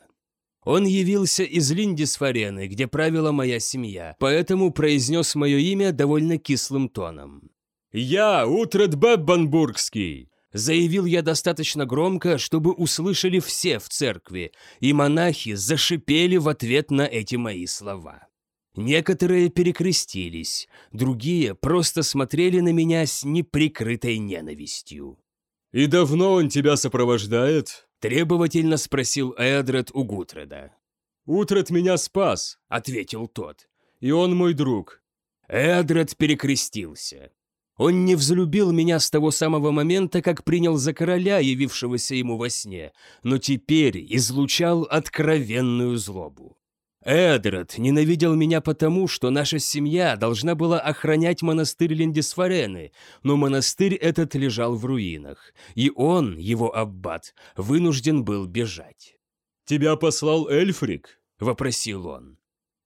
Он явился из Линдисфарены, где правила моя семья, поэтому произнес мое имя довольно кислым тоном. «Я Утред Беббанбургский!» Заявил я достаточно громко, чтобы услышали все в церкви, и монахи зашипели в ответ на эти мои слова. Некоторые перекрестились, другие просто смотрели на меня с неприкрытой ненавистью. «И давно он тебя сопровождает?» Требовательно спросил Эдред у Гутреда. «Утред меня спас», — ответил тот. «И он мой друг». Эдред перекрестился. Он не взлюбил меня с того самого момента, как принял за короля, явившегося ему во сне, но теперь излучал откровенную злобу. Эдред ненавидел меня потому, что наша семья должна была охранять монастырь Линдисфарены, но монастырь этот лежал в руинах, и он, его аббат, вынужден был бежать. «Тебя послал Эльфрик?» — вопросил он.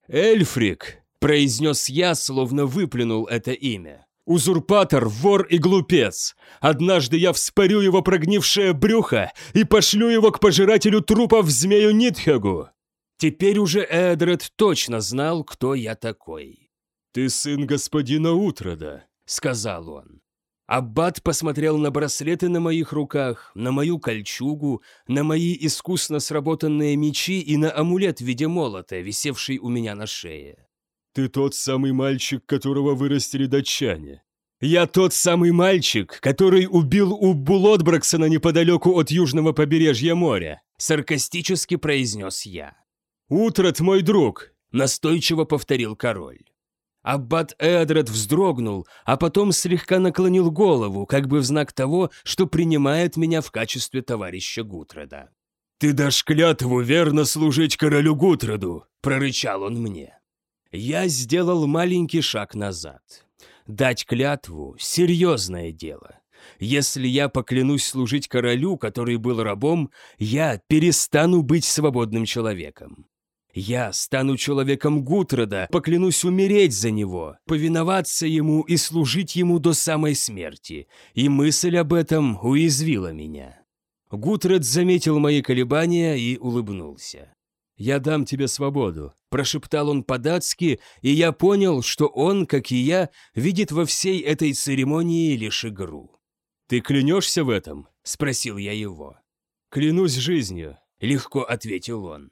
«Эльфрик!» — произнес я, словно выплюнул это имя. «Узурпатор, вор и глупец! Однажды я вспорю его прогнившее брюхо и пошлю его к пожирателю трупов змею Нитхегу!» Теперь уже Эдред точно знал, кто я такой. «Ты сын господина Утрода», — сказал он. Аббат посмотрел на браслеты на моих руках, на мою кольчугу, на мои искусно сработанные мечи и на амулет в виде молота, висевший у меня на шее. «Ты тот самый мальчик, которого вырастили датчане». «Я тот самый мальчик, который убил у Булотбраксона неподалеку от южного побережья моря», саркастически произнес я. «Утрат, мой друг!» – настойчиво повторил король. Аббат Эдред вздрогнул, а потом слегка наклонил голову, как бы в знак того, что принимает меня в качестве товарища Гутреда. «Ты дашь клятву верно служить королю Гутреду!» – прорычал он мне. Я сделал маленький шаг назад. Дать клятву – серьезное дело. Если я поклянусь служить королю, который был рабом, я перестану быть свободным человеком. Я стану человеком Гутрода, поклянусь умереть за него, повиноваться ему и служить ему до самой смерти, и мысль об этом уязвила меня. Гутред заметил мои колебания и улыбнулся. «Я дам тебе свободу», – прошептал он по-датски, и я понял, что он, как и я, видит во всей этой церемонии лишь игру. «Ты клянешься в этом?» – спросил я его. «Клянусь жизнью», – легко ответил он.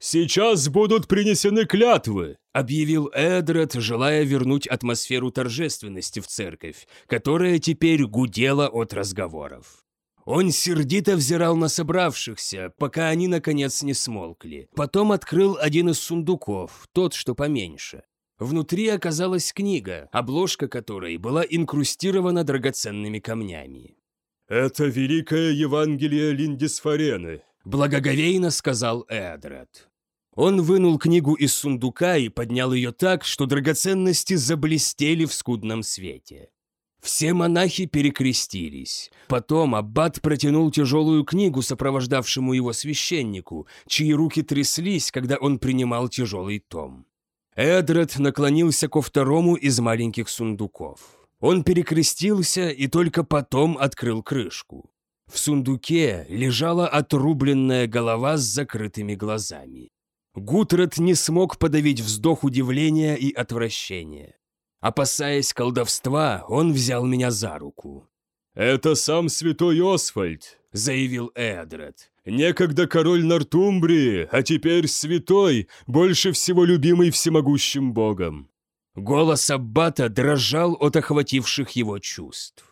«Сейчас будут принесены клятвы», – объявил Эдред, желая вернуть атмосферу торжественности в церковь, которая теперь гудела от разговоров. Он сердито взирал на собравшихся, пока они, наконец, не смолкли. Потом открыл один из сундуков, тот, что поменьше. Внутри оказалась книга, обложка которой была инкрустирована драгоценными камнями. «Это Великое Евангелие Линдисфарены», – благоговейно сказал Эдред. Он вынул книгу из сундука и поднял ее так, что драгоценности заблестели в скудном свете. Все монахи перекрестились. Потом аббат протянул тяжелую книгу сопровождавшему его священнику, чьи руки тряслись, когда он принимал тяжелый том. Эдред наклонился ко второму из маленьких сундуков. Он перекрестился и только потом открыл крышку. В сундуке лежала отрубленная голова с закрытыми глазами. Гутред не смог подавить вздох удивления и отвращения. Опасаясь колдовства, он взял меня за руку. «Это сам святой Освальд», — заявил Эдред. «Некогда король Нортумбрии, а теперь святой, больше всего любимый всемогущим богом». Голос Аббата дрожал от охвативших его чувств.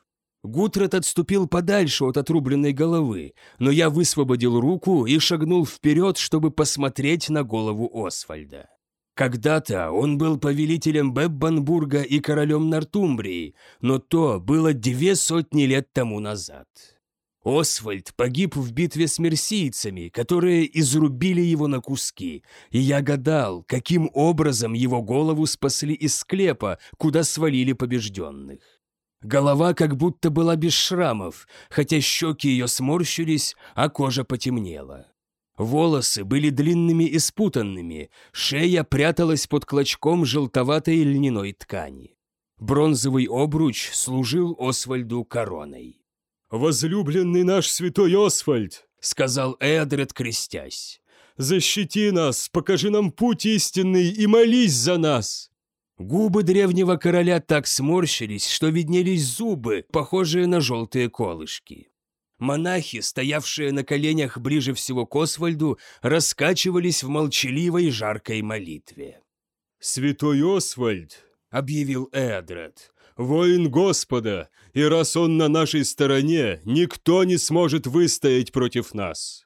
Гутрат отступил подальше от отрубленной головы, но я высвободил руку и шагнул вперед, чтобы посмотреть на голову Освальда. Когда-то он был повелителем Беббанбурга и королем Нортумбрии, но то было две сотни лет тому назад. Освальд погиб в битве с мерсийцами, которые изрубили его на куски, и я гадал, каким образом его голову спасли из склепа, куда свалили побежденных. Голова как будто была без шрамов, хотя щеки ее сморщились, а кожа потемнела. Волосы были длинными и спутанными, шея пряталась под клочком желтоватой льняной ткани. Бронзовый обруч служил Освальду короной. «Возлюбленный наш святой Освальд!» — сказал Эдред, крестясь. «Защити нас, покажи нам путь истинный и молись за нас!» Губы древнего короля так сморщились, что виднелись зубы, похожие на желтые колышки. Монахи, стоявшие на коленях ближе всего к Освальду, раскачивались в молчаливой жаркой молитве. «Святой Освальд», — объявил Эдред, — «воин Господа, и раз он на нашей стороне, никто не сможет выстоять против нас».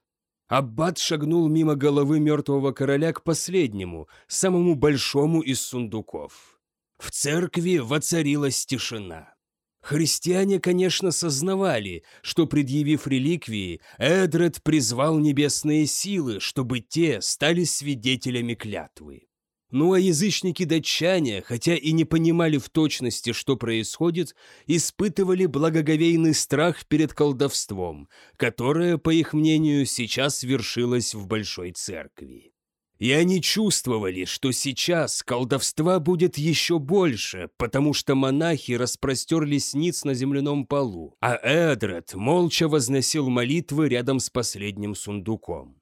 Аббат шагнул мимо головы мертвого короля к последнему, самому большому из сундуков. В церкви воцарилась тишина. Христиане, конечно, сознавали, что, предъявив реликвии, Эдред призвал небесные силы, чтобы те стали свидетелями клятвы. Ну а язычники-датчане, хотя и не понимали в точности, что происходит, испытывали благоговейный страх перед колдовством, которое, по их мнению, сейчас вершилось в Большой Церкви. И они чувствовали, что сейчас колдовства будет еще больше, потому что монахи распростерлись ниц на земляном полу, а Эдред молча возносил молитвы рядом с последним сундуком.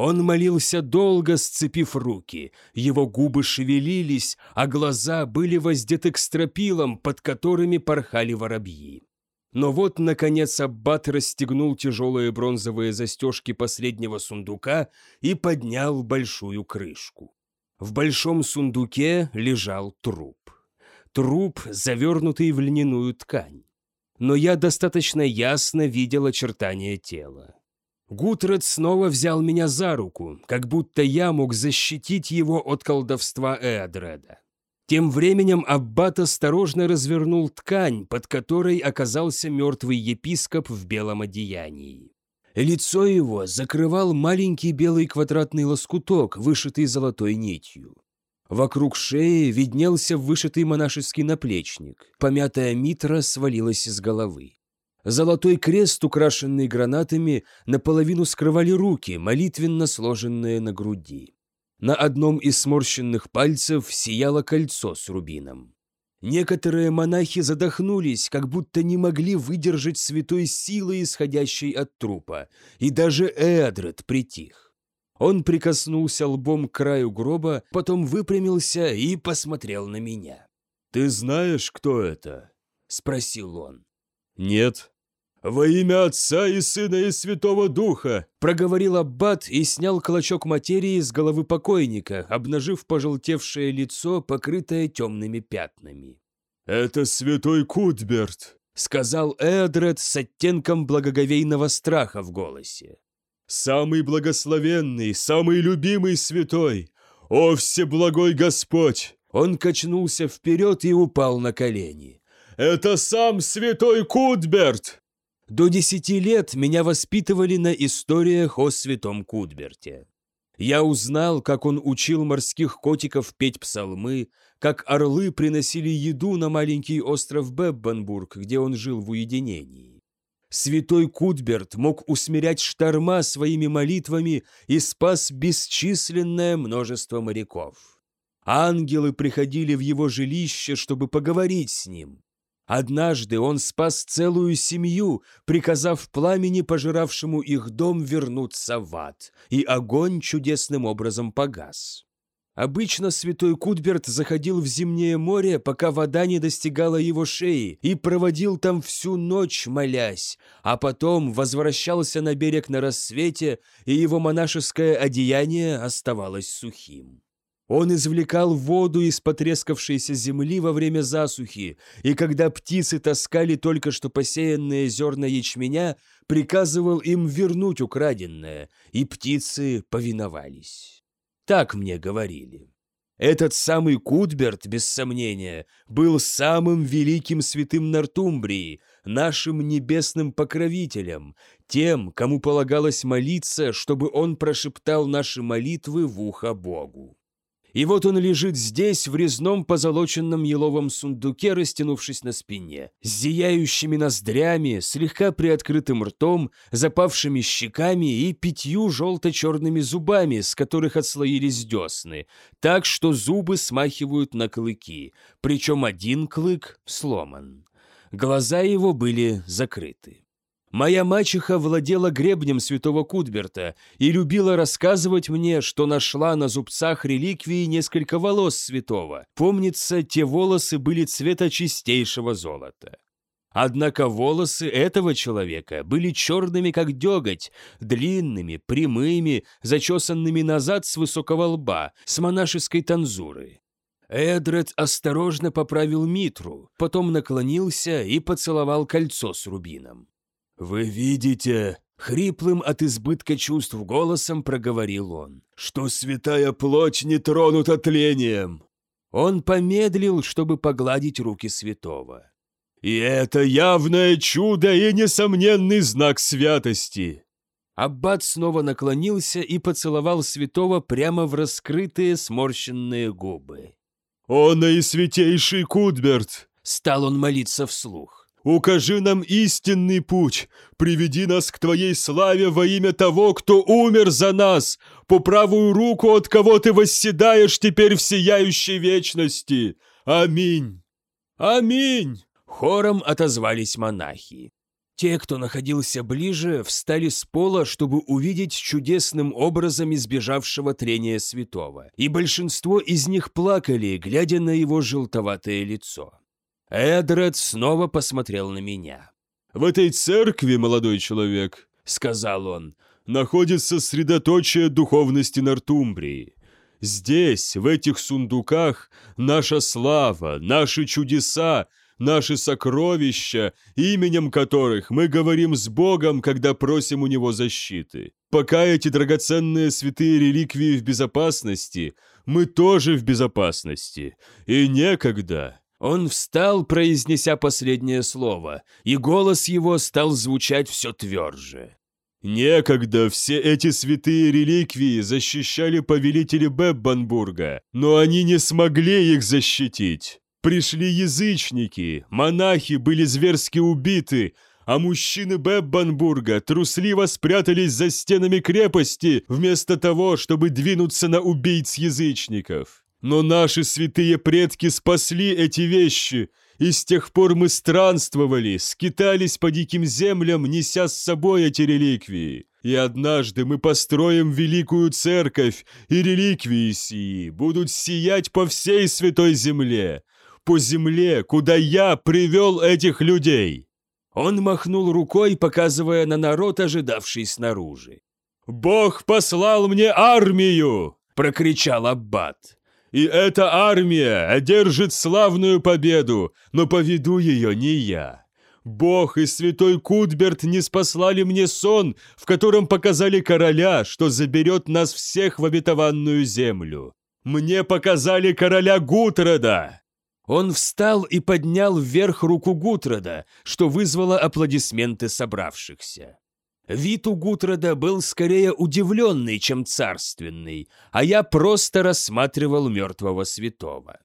Он молился долго, сцепив руки, его губы шевелились, а глаза были воздеты к стропилам, под которыми порхали воробьи. Но вот, наконец, Аббат расстегнул тяжелые бронзовые застежки последнего сундука и поднял большую крышку. В большом сундуке лежал труп. Труп, завернутый в льняную ткань. Но я достаточно ясно видел очертания тела. Гутред снова взял меня за руку, как будто я мог защитить его от колдовства Эдреда. Тем временем Аббат осторожно развернул ткань, под которой оказался мертвый епископ в белом одеянии. Лицо его закрывал маленький белый квадратный лоскуток, вышитый золотой нитью. Вокруг шеи виднелся вышитый монашеский наплечник, помятая митра свалилась с головы. Золотой крест, украшенный гранатами, наполовину скрывали руки, молитвенно сложенные на груди. На одном из сморщенных пальцев сияло кольцо с рубином. Некоторые монахи задохнулись, как будто не могли выдержать святой силы, исходящей от трупа, и даже Эдред притих. Он прикоснулся лбом к краю гроба, потом выпрямился и посмотрел на меня. «Ты знаешь, кто это?» — спросил он. «Нет», «Во имя Отца и Сына и Святого Духа!» проговорил Аббат и снял клочок материи с головы покойника, обнажив пожелтевшее лицо, покрытое темными пятнами. «Это святой Кутберт!» сказал Эдред с оттенком благоговейного страха в голосе. «Самый благословенный, самый любимый святой! О, всеблагой Господь!» Он качнулся вперед и упал на колени. «Это сам святой Кутберт!» До десяти лет меня воспитывали на историях о святом Кудберте. Я узнал, как он учил морских котиков петь псалмы, как орлы приносили еду на маленький остров Беббенбург, где он жил в уединении. Святой Кудберт мог усмирять шторма своими молитвами и спас бесчисленное множество моряков. Ангелы приходили в его жилище, чтобы поговорить с ним. Однажды он спас целую семью, приказав пламени, пожиравшему их дом, вернуться в ад, и огонь чудесным образом погас. Обычно святой Кутберт заходил в зимнее море, пока вода не достигала его шеи, и проводил там всю ночь, молясь, а потом возвращался на берег на рассвете, и его монашеское одеяние оставалось сухим. Он извлекал воду из потрескавшейся земли во время засухи, и когда птицы таскали только что посеянные зерна ячменя, приказывал им вернуть украденное, и птицы повиновались. Так мне говорили. Этот самый Кутберт, без сомнения, был самым великим святым Нортумбрии, нашим небесным покровителем, тем, кому полагалось молиться, чтобы он прошептал наши молитвы в ухо Богу. И вот он лежит здесь, в резном позолоченном еловом сундуке, растянувшись на спине, с зияющими ноздрями, слегка приоткрытым ртом, запавшими щеками и пятью желто-черными зубами, с которых отслоились десны, так что зубы смахивают на клыки, причем один клык сломан. Глаза его были закрыты. Моя мачеха владела гребнем святого Кудберта и любила рассказывать мне, что нашла на зубцах реликвии несколько волос святого. Помнится, те волосы были цвета чистейшего золота. Однако волосы этого человека были черными, как деготь, длинными, прямыми, зачесанными назад с высокого лба, с монашеской танзуры. Эдред осторожно поправил митру, потом наклонился и поцеловал кольцо с рубином. «Вы видите...» — хриплым от избытка чувств голосом проговорил он. «Что святая плоть не тронута тлением!» Он помедлил, чтобы погладить руки святого. И это явное чудо и несомненный знак святости. Аббат снова наклонился и поцеловал святого прямо в раскрытые сморщенные губы. «Он и святейший Кудберт!» — стал он молиться вслух. «Укажи нам истинный путь, приведи нас к Твоей славе во имя того, кто умер за нас, по правую руку от кого Ты восседаешь теперь в сияющей вечности. Аминь! Аминь!» Хором отозвались монахи. Те, кто находился ближе, встали с пола, чтобы увидеть чудесным образом избежавшего трения святого, и большинство из них плакали, глядя на его желтоватое лицо. Эдред снова посмотрел на меня. «В этой церкви, молодой человек», — сказал он, — «находится средоточие духовности Нортумбрии. Здесь, в этих сундуках, наша слава, наши чудеса, наши сокровища, именем которых мы говорим с Богом, когда просим у Него защиты. Пока эти драгоценные святые реликвии в безопасности, мы тоже в безопасности. И некогда. Он встал, произнеся последнее слово, и голос его стал звучать все тверже. Некогда все эти святые реликвии защищали повелители Беббанбурга, но они не смогли их защитить. Пришли язычники, монахи были зверски убиты, а мужчины Беббанбурга трусливо спрятались за стенами крепости, вместо того, чтобы двинуться на убийц язычников. Но наши святые предки спасли эти вещи, и с тех пор мы странствовали, скитались по диким землям, неся с собой эти реликвии. И однажды мы построим великую церковь, и реликвии сии будут сиять по всей святой земле, по земле, куда я привел этих людей!» Он махнул рукой, показывая на народ, ожидавший снаружи. «Бог послал мне армию!» – прокричал Аббат. «И эта армия одержит славную победу, но поведу ее не я. Бог и святой Кудберт не спаслали мне сон, в котором показали короля, что заберет нас всех в обетованную землю. Мне показали короля Гутрода, он встал и поднял вверх руку Гутрода, что вызвало аплодисменты собравшихся. Вид у Гутрода был скорее удивленный, чем царственный, а я просто рассматривал мертвого святого.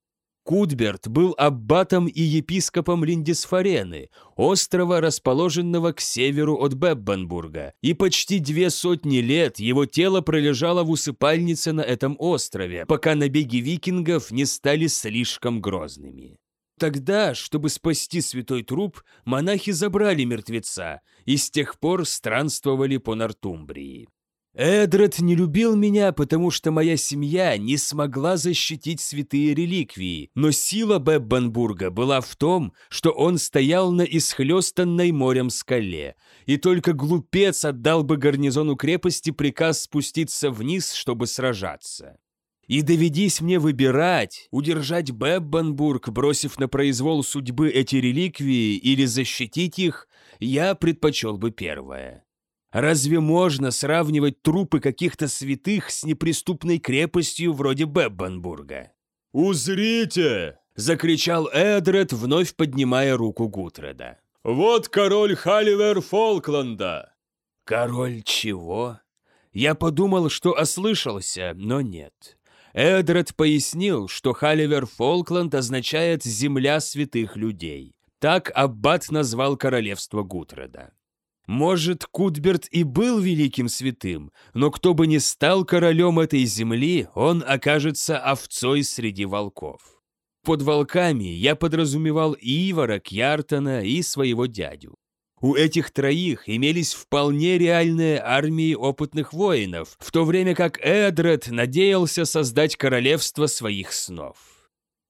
Кудберт был аббатом и епископом Линдисфарены, острова, расположенного к северу от Беббенбурга, и почти две сотни лет его тело пролежало в усыпальнице на этом острове, пока набеги викингов не стали слишком грозными. Тогда, чтобы спасти святой труп, монахи забрали мертвеца и с тех пор странствовали по Нортумбрии. Эдред не любил меня, потому что моя семья не смогла защитить святые реликвии, но сила Беббенбурга была в том, что он стоял на исхлестанной морем скале, и только глупец отдал бы гарнизону крепости приказ спуститься вниз, чтобы сражаться. И доведись мне выбирать, удержать Беббенбург, бросив на произвол судьбы эти реликвии, или защитить их, я предпочел бы первое. Разве можно сравнивать трупы каких-то святых с неприступной крепостью вроде Беббенбурга? «Узрите!» – закричал Эдред, вновь поднимая руку Гутреда. «Вот король Халивер Фолкланда!» «Король чего?» Я подумал, что ослышался, но нет. Эдред пояснил, что Халивер Фолкланд означает «земля святых людей». Так Аббат назвал королевство Гутреда. Может, Кутберт и был великим святым, но кто бы ни стал королем этой земли, он окажется овцой среди волков. Под волками я подразумевал Ивара, Кьяртона и своего дядю. У этих троих имелись вполне реальные армии опытных воинов, в то время как Эдред надеялся создать королевство своих снов.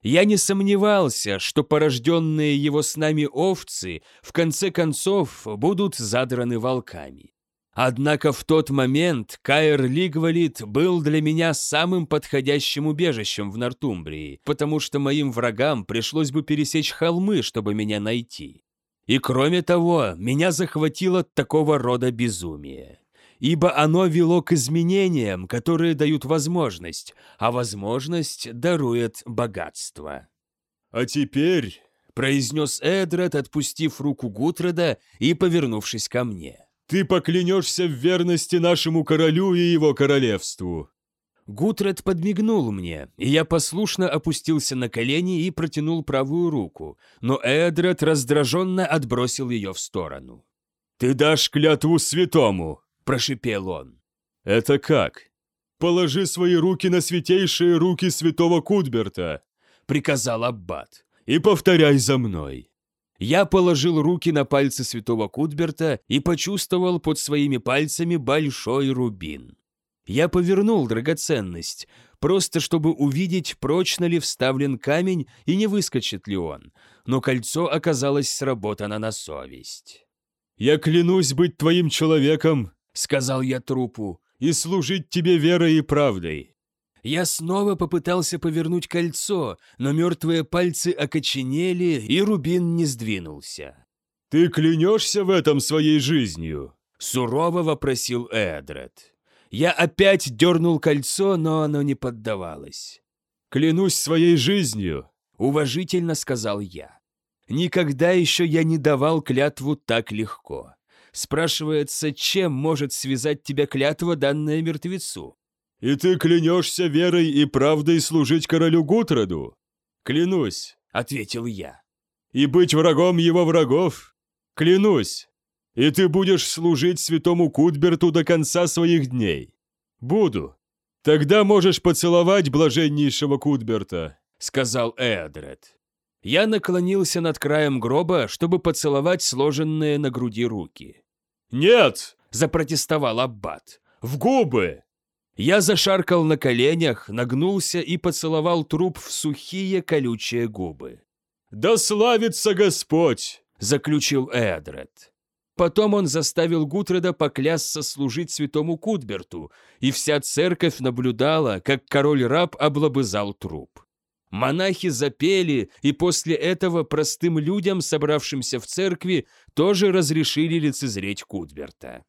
Я не сомневался, что порожденные его с нами овцы в конце концов будут задраны волками. Однако в тот момент Каэр Лигвалит был для меня самым подходящим убежищем в Нортумбрии, потому что моим врагам пришлось бы пересечь холмы, чтобы меня найти. И кроме того, меня захватило такого рода безумие ибо оно вело к изменениям, которые дают возможность, а возможность дарует богатство. «А теперь», —— произнес Эдред, отпустив руку Гутреда и повернувшись ко мне. «Ты поклянешься в верности нашему королю и его королевству!» Гутред подмигнул мне, и я послушно опустился на колени и протянул правую руку, но Эдред раздраженно отбросил ее в сторону. «Ты дашь клятву святому!» – прошипел он. «Это как?» «Положи свои руки на святейшие руки святого Кудберта!» – приказал Аббат. «И повторяй за мной!» Я положил руки на пальцы святого Кудберта и почувствовал под своими пальцами большой рубин. Я повернул драгоценность, просто чтобы увидеть, прочно ли вставлен камень и не выскочит ли он, но кольцо оказалось сработано на совесть. «Я клянусь быть твоим человеком», — сказал я трупу, — «и служить тебе верой и правдой». Я снова попытался повернуть кольцо, но мертвые пальцы окоченели, и рубин не сдвинулся. «Ты клянешься в этом своей жизнью?» — сурово вопросил Эдред. Я опять дернул кольцо, но оно не поддавалось. «Клянусь своей жизнью», — уважительно сказал я. Никогда еще я не давал клятву так легко. Спрашивается, чем может связать тебя клятва, данная мертвецу? «И ты клянешься верой и правдой служить королю Гутраду?» «Клянусь», — ответил я. «И быть врагом его врагов?» «Клянусь». «И ты будешь служить святому Кутберту до конца своих дней?» «Буду». «Тогда можешь поцеловать блаженнейшего Кутберта», — сказал Эдред. Я наклонился над краем гроба, чтобы поцеловать сложенные на груди руки. «Нет!» – запротестовал Аббат. «В губы!» Я зашаркал на коленях, нагнулся и поцеловал труп в сухие колючие губы. «Да славится Господь!» – заключил Эдред. Потом он заставил Гутреда поклясться служить святому Кутберту, и вся церковь наблюдала, как король-раб облобызал труп. Монахи запели, и после этого простым людям, собравшимся в церкви, тоже разрешили лицезреть Кудберта.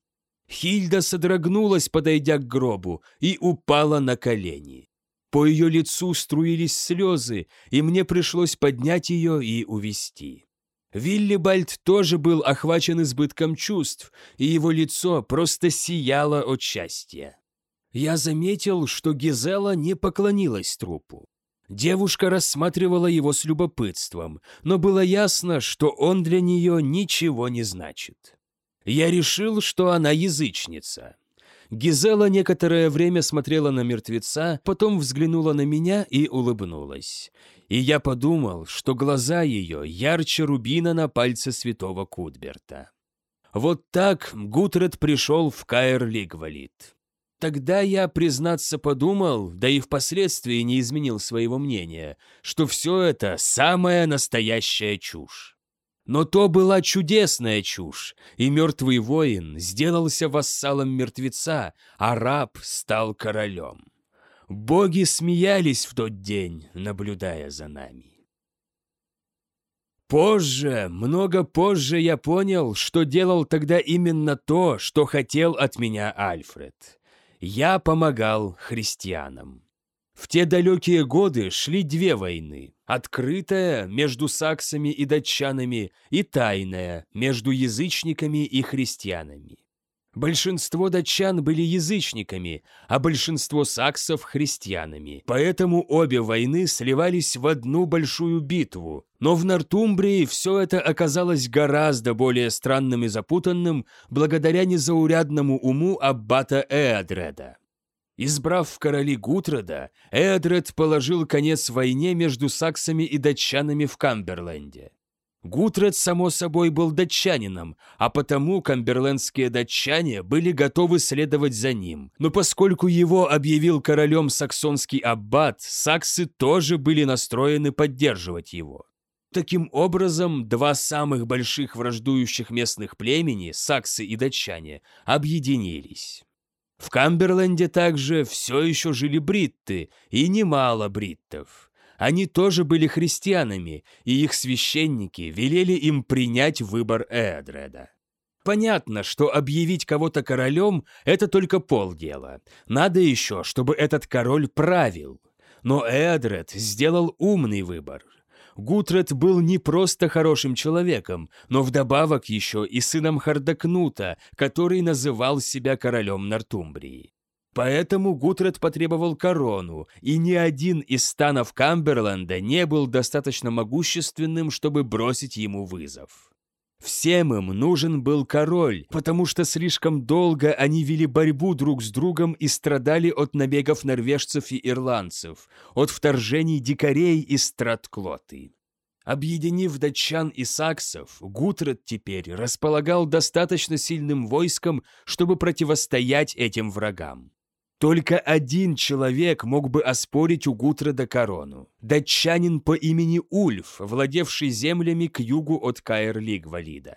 Хильда содрогнулась, подойдя к гробу, и упала на колени. По ее лицу струились слезы, и мне пришлось поднять ее и увести. Виллибальд тоже был охвачен избытком чувств, и его лицо просто сияло от счастья. Я заметил, что Гизела не поклонилась трупу. Девушка рассматривала его с любопытством, но было ясно, что он для нее ничего не значит. Я решил, что она язычница. Гизела некоторое время смотрела на мертвеца, потом взглянула на меня и улыбнулась. И я подумал, что глаза ее ярче рубина на пальце святого Кудберта. Вот так Гутред пришел в Каэр-Лигвалит. Тогда я, признаться, подумал, да и впоследствии не изменил своего мнения, что все это самая настоящая чушь. Но то была чудесная чушь, и мертвый воин сделался вассалом мертвеца, а раб стал королем. Боги смеялись в тот день, наблюдая за нами. Позже, много позже я понял, что делал тогда именно то, что хотел от меня Альфред я помогал христианам. В те далекие годы шли две войны. Открытая между саксами и датчанами и тайная между язычниками и христианами. Большинство датчан были язычниками, а большинство саксов – христианами. Поэтому обе войны сливались в одну большую битву. Но в Нортумбрии все это оказалось гораздо более странным и запутанным благодаря незаурядному уму аббата Эадреда. Избрав в короли Гутреда, Эадред положил конец войне между саксами и датчанами в Камберленде. Гутред, само собой, был датчанином, а потому камберлендские датчане были готовы следовать за ним. Но поскольку его объявил королем саксонский аббат, саксы тоже были настроены поддерживать его. Таким образом, два самых больших враждующих местных племени, саксы и датчане, объединились. В Камберленде также все еще жили бритты, и немало бриттов. Они тоже были христианами, и их священники велели им принять выбор Эдреда. Понятно, что объявить кого-то королем – это только полдела. Надо еще, чтобы этот король правил. Но Эдред сделал умный выбор. Гутред был не просто хорошим человеком, но вдобавок еще и сыном Хардакнута, который называл себя королем Нортумбрии. Поэтому Гутред потребовал корону, и ни один из станов Камберленда не был достаточно могущественным, чтобы бросить ему вызов. Всем им нужен был король, потому что слишком долго они вели борьбу друг с другом и страдали от набегов норвежцев и ирландцев, от вторжений дикарей и стратклоты. Объединив датчан и саксов, Гутред теперь располагал достаточно сильным войском, чтобы противостоять этим врагам. Только один человек мог бы оспорить у Гутреда корону. Датчанин по имени Ульф, владевший землями к югу от Каэр-Лигвалида.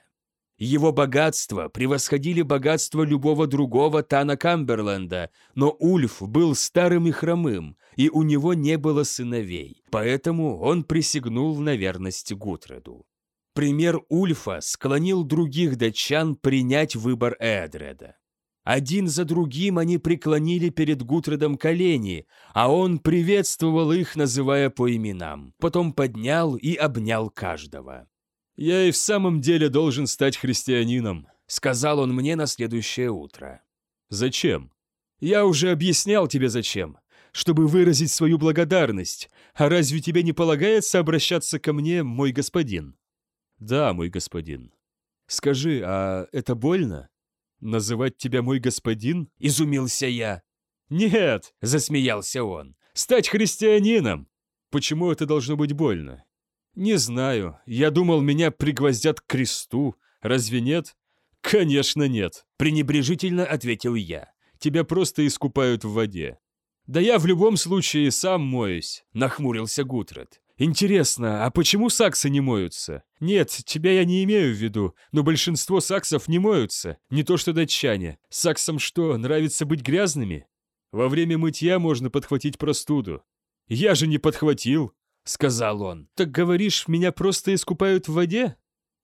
Его богатства превосходили богатство любого другого Тана Камберленда, но Ульф был старым и хромым, и у него не было сыновей, поэтому он присягнул на верность Гутреду. Пример Ульфа склонил других датчан принять выбор Эдреда. Один за другим они преклонили перед Гутредом колени, а он приветствовал их, называя по именам. Потом поднял и обнял каждого. «Я и в самом деле должен стать христианином», — сказал он мне на следующее утро. «Зачем?» «Я уже объяснял тебе, зачем. Чтобы выразить свою благодарность. А разве тебе не полагается обращаться ко мне, мой господин?» «Да, мой господин». «Скажи, а это больно?» «Называть тебя мой господин?» – изумился я. «Нет!» – засмеялся он. «Стать христианином! Почему это должно быть больно?» «Не знаю. Я думал, меня пригвоздят к кресту. Разве нет?» «Конечно нет!» – пренебрежительно ответил я. «Тебя просто искупают в воде». «Да я в любом случае сам моюсь», – нахмурился Гутред. «Интересно, а почему саксы не моются? Нет, тебя я не имею в виду, но большинство саксов не моются, не то что датчане. Саксам что, нравится быть грязными? Во время мытья можно подхватить простуду. Я же не подхватил, сказал он. Так говоришь, меня просто искупают в воде?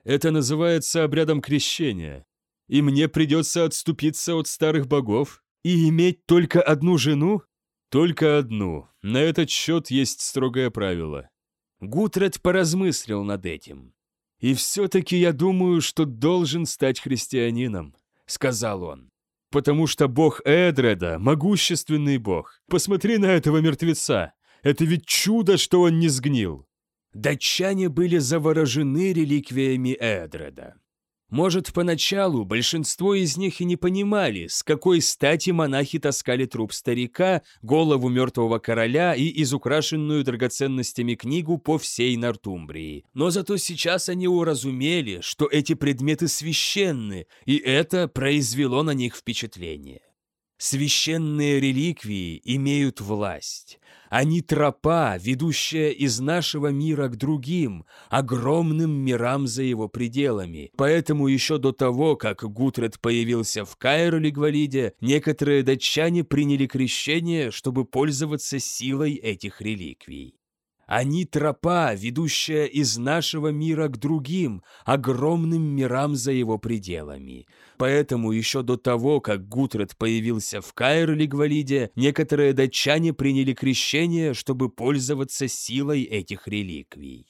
Это называется обрядом крещения. И мне придется отступиться от старых богов и иметь только одну жену? Только одну. На этот счет есть строгое правило. Гутред поразмыслил над этим. «И все-таки я думаю, что должен стать христианином», — сказал он. «Потому что бог Эдреда — могущественный бог. Посмотри на этого мертвеца. Это ведь чудо, что он не сгнил». Датчане были заворожены реликвиями Эдреда. Может, поначалу большинство из них и не понимали, с какой стати монахи таскали труп старика, голову мертвого короля и изукрашенную драгоценностями книгу по всей Нортумбрии. Но зато сейчас они уразумели, что эти предметы священны, и это произвело на них впечатление. Священные реликвии имеют власть. Они тропа, ведущая из нашего мира к другим, огромным мирам за его пределами. Поэтому еще до того, как Гутред появился в Каиро-Лигвалиде, некоторые датчане приняли крещение, чтобы пользоваться силой этих реликвий. Они тропа, ведущая из нашего мира к другим, огромным мирам за его пределами. Поэтому еще до того, как Гутред появился в Каир-Лигвалиде, некоторые датчане приняли крещение, чтобы пользоваться силой этих реликвий.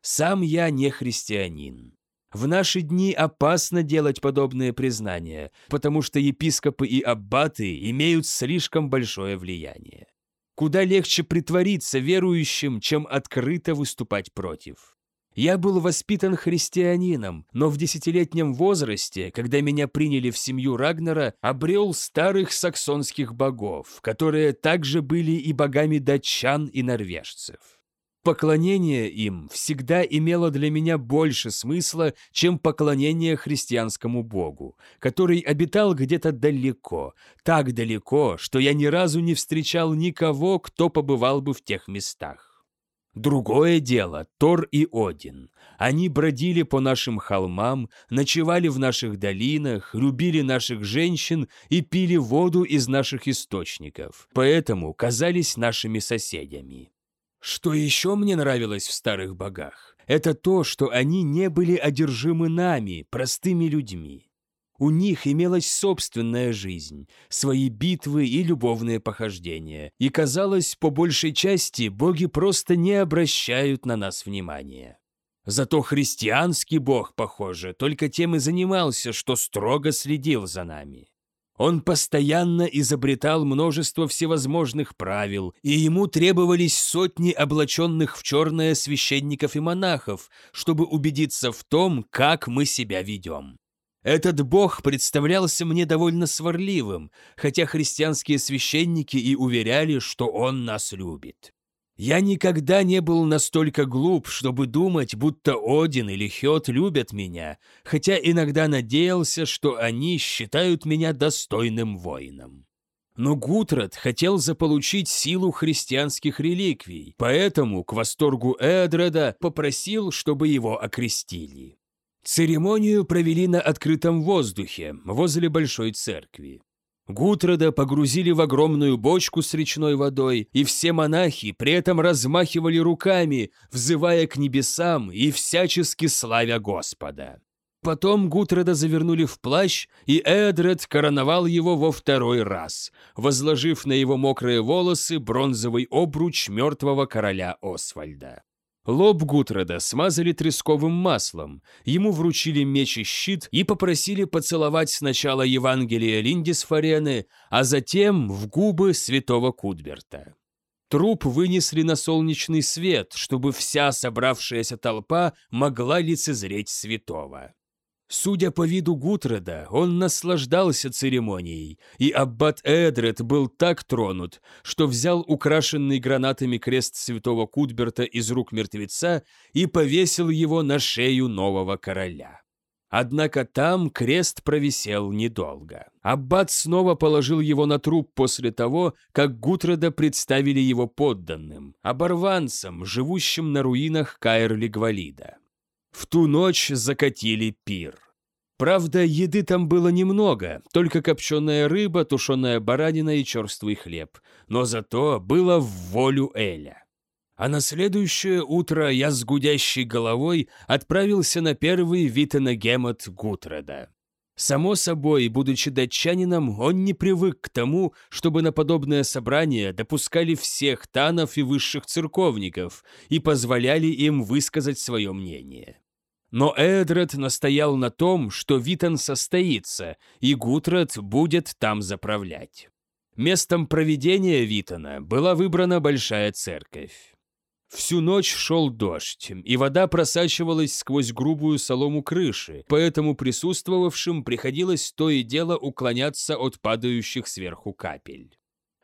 Сам я не христианин. В наши дни опасно делать подобные признания, потому что епископы и аббаты имеют слишком большое влияние. Куда легче притвориться верующим, чем открыто выступать против. Я был воспитан христианином, но в десятилетнем возрасте, когда меня приняли в семью Рагнера, обрел старых саксонских богов, которые также были и богами датчан и норвежцев. Поклонение им всегда имело для меня больше смысла, чем поклонение христианскому Богу, который обитал где-то далеко, так далеко, что я ни разу не встречал никого, кто побывал бы в тех местах. Другое дело – Тор и Один. Они бродили по нашим холмам, ночевали в наших долинах, любили наших женщин и пили воду из наших источников, поэтому казались нашими соседями. Что еще мне нравилось в старых богах, это то, что они не были одержимы нами, простыми людьми. У них имелась собственная жизнь, свои битвы и любовные похождения, и казалось, по большей части боги просто не обращают на нас внимания. Зато христианский бог, похоже, только тем и занимался, что строго следил за нами. Он постоянно изобретал множество всевозможных правил, и ему требовались сотни облаченных в черное священников и монахов, чтобы убедиться в том, как мы себя ведем. Этот бог представлялся мне довольно сварливым, хотя христианские священники и уверяли, что он нас любит. Я никогда не был настолько глуп, чтобы думать, будто Один или Хет любят меня, хотя иногда надеялся, что они считают меня достойным воином. Но Гутрат хотел заполучить силу христианских реликвий, поэтому к восторгу Эдреда попросил, чтобы его окрестили. Церемонию провели на открытом воздухе, возле большой церкви. Гутрода погрузили в огромную бочку с речной водой, и все монахи при этом размахивали руками, взывая к небесам и всячески славя Господа. Потом Гутрода завернули в плащ, и Эдред короновал его во второй раз, возложив на его мокрые волосы бронзовый обруч мертвого короля Освальда. Лоб Гутреда смазали тресковым маслом, ему вручили меч и щит и попросили поцеловать сначала Евангелие Линдисфарены, а затем в губы святого Кудберта. Труп вынесли на солнечный свет, чтобы вся собравшаяся толпа могла лицезреть святого. Судя по виду Гутреда, он наслаждался церемонией, и аббат Эдред был так тронут, что взял украшенный гранатами крест святого Кутберта из рук мертвеца и повесил его на шею нового короля. Однако там крест провисел недолго. Аббат снова положил его на труп после того, как Гутреда представили его подданным, оборванцам, живущим на руинах Каэр-Лигвалида. В ту ночь закатили пир. Правда, еды там было немного, только копченая рыба, тушеная баранина и черствый хлеб. Но зато было в волю Эля. А на следующее утро я с гудящей головой отправился на первый Витенагемот Гутреда. Само собой, будучи датчанином, он не привык к тому, чтобы на подобное собрание допускали всех танов и высших церковников и позволяли им высказать свое мнение. Но Эдред настоял на том, что Витон состоится, и Гутред будет там заправлять. Местом проведения Витона была выбрана большая церковь. Всю ночь шел дождь, и вода просачивалась сквозь грубую солому крыши, поэтому присутствовавшим приходилось то и дело уклоняться от падающих сверху капель.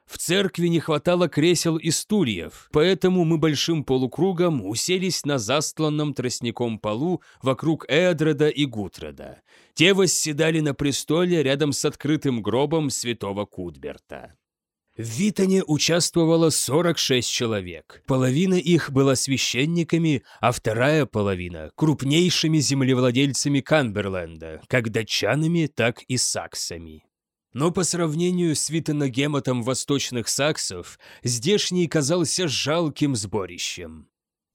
В церкви не хватало кресел и стульев, поэтому мы большим полукругом уселись на застланном тростником полу вокруг Эдреда и Гутреда. Те восседали на престоле рядом с открытым гробом святого Кудберта. В Витоне участвовало 46 человек. Половина их была священниками, а вторая половина – крупнейшими землевладельцами Канберленда, как датчанами, так и саксами. Но по сравнению с витоногемотом восточных саксов, здешний казался жалким сборищем.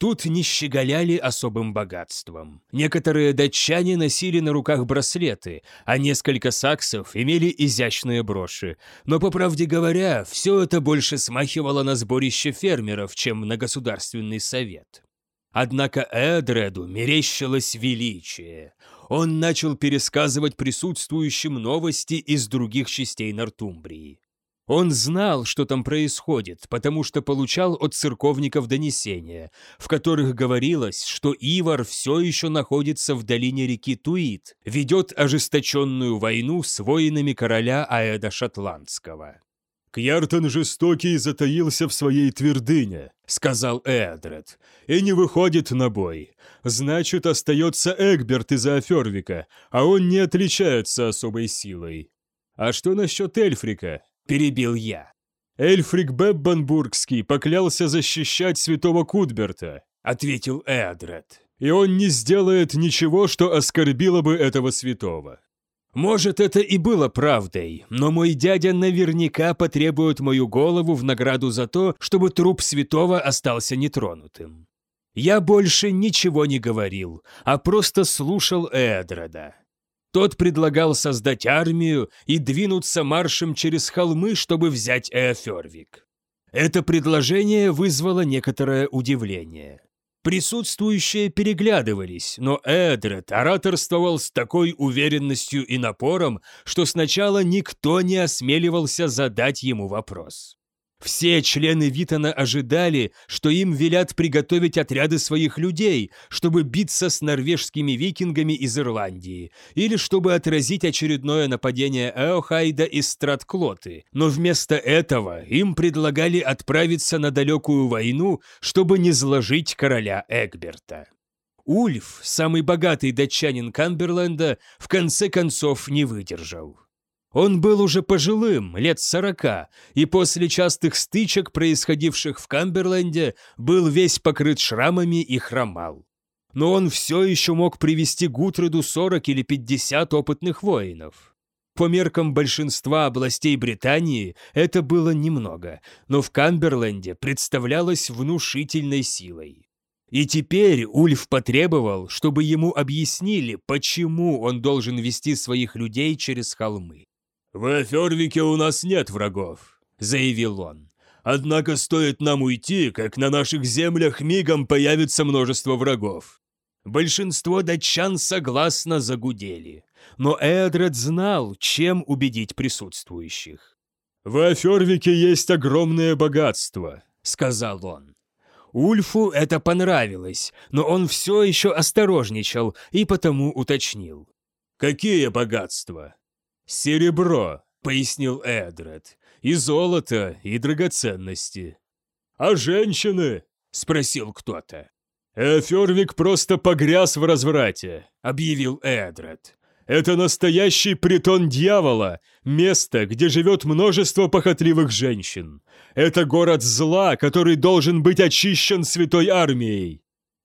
Тут не щеголяли особым богатством. Некоторые датчане носили на руках браслеты, а несколько саксов имели изящные броши. Но, по правде говоря, все это больше смахивало на сборище фермеров, чем на государственный совет. Однако Эдреду мерещилось величие он начал пересказывать присутствующим новости из других частей Нортумбрии. Он знал, что там происходит, потому что получал от церковников донесения, в которых говорилось, что Ивар все еще находится в долине реки Туит, ведет ожесточенную войну с воинами короля Аэда Шотландского. «Кьяртон жестокий затаился в своей твердыне», — сказал Эдред, — «и не выходит на бой. Значит, остается Эгберт из Афервика, а он не отличается особой силой». «А что насчет Эльфрика?» — перебил я. «Эльфрик Беббанбургский поклялся защищать святого Кудберта», — ответил Эдред. «И он не сделает ничего, что оскорбило бы этого святого. Может, это и было правдой, но мой дядя наверняка потребует мою голову в награду за то, чтобы труп святого остался нетронутым. Я больше ничего не говорил, а просто слушал Эдрода. Тот предлагал создать армию и двинуться маршем через холмы, чтобы взять Эофервик. Это предложение вызвало некоторое удивление. Присутствующие переглядывались, но Эдред ораторствовал с такой уверенностью и напором, что сначала никто не осмеливался задать ему вопрос. Все члены Витона ожидали, что им велят приготовить отряды своих людей, чтобы биться с норвежскими викингами из Ирландии, или чтобы отразить очередное нападение Эохайда из Стратклоты. Но вместо этого им предлагали отправиться на далекую войну, чтобы не зложить короля Эгберта. Ульф, самый богатый датчанин Камберленда, в конце концов не выдержал. Он был уже пожилым, лет сорока, и после частых стычек, происходивших в Камберленде, был весь покрыт шрамами и хромал. Но он все еще мог привести Гутреду 40 или 50 опытных воинов. По меркам большинства областей Британии это было немного, но в Камберленде представлялось внушительной силой. И теперь Ульф потребовал, чтобы ему объяснили, почему он должен вести своих людей через холмы. «В Эфервике у нас нет врагов», — заявил он. «Однако стоит нам уйти, как на наших землях мигом появится множество врагов». Большинство датчан согласно загудели, но Эдред знал, чем убедить присутствующих. «В Эфервике есть огромное богатство», — сказал он. Ульфу это понравилось, но он все еще осторожничал и потому уточнил. «Какие богатства?» «Серебро», — пояснил Эдред, — «и золото, и драгоценности». «А женщины?» — спросил кто-то. «Эфервик просто погряз в разврате», — объявил Эдред. «Это настоящий притон дьявола, место, где живет множество похотливых женщин. Это город зла, который должен быть очищен святой армией.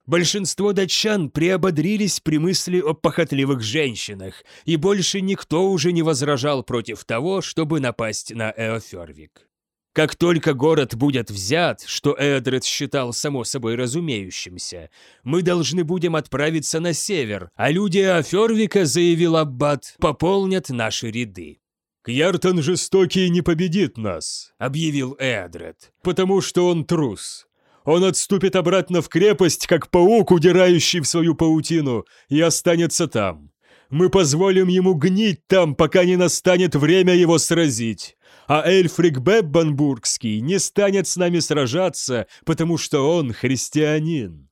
Большинство датчан приободрились при мысли о похотливых женщинах, и больше никто уже не возражал против того, чтобы напасть на Эофервик. Как только город будет взят, что Эдред считал само собой разумеющимся, мы должны будем отправиться на север, а люди Эофервика, заявил Аббат, пополнят наши ряды. «Кьяртон жестокий не победит нас», — объявил Эдред, «потому что он трус. Он отступит обратно в крепость, как паук, удирающий в свою паутину, и останется там. Мы позволим ему гнить там, пока не настанет время его сразить. А Эльфрик Беббанбургский не станет с нами сражаться, потому что он христианин».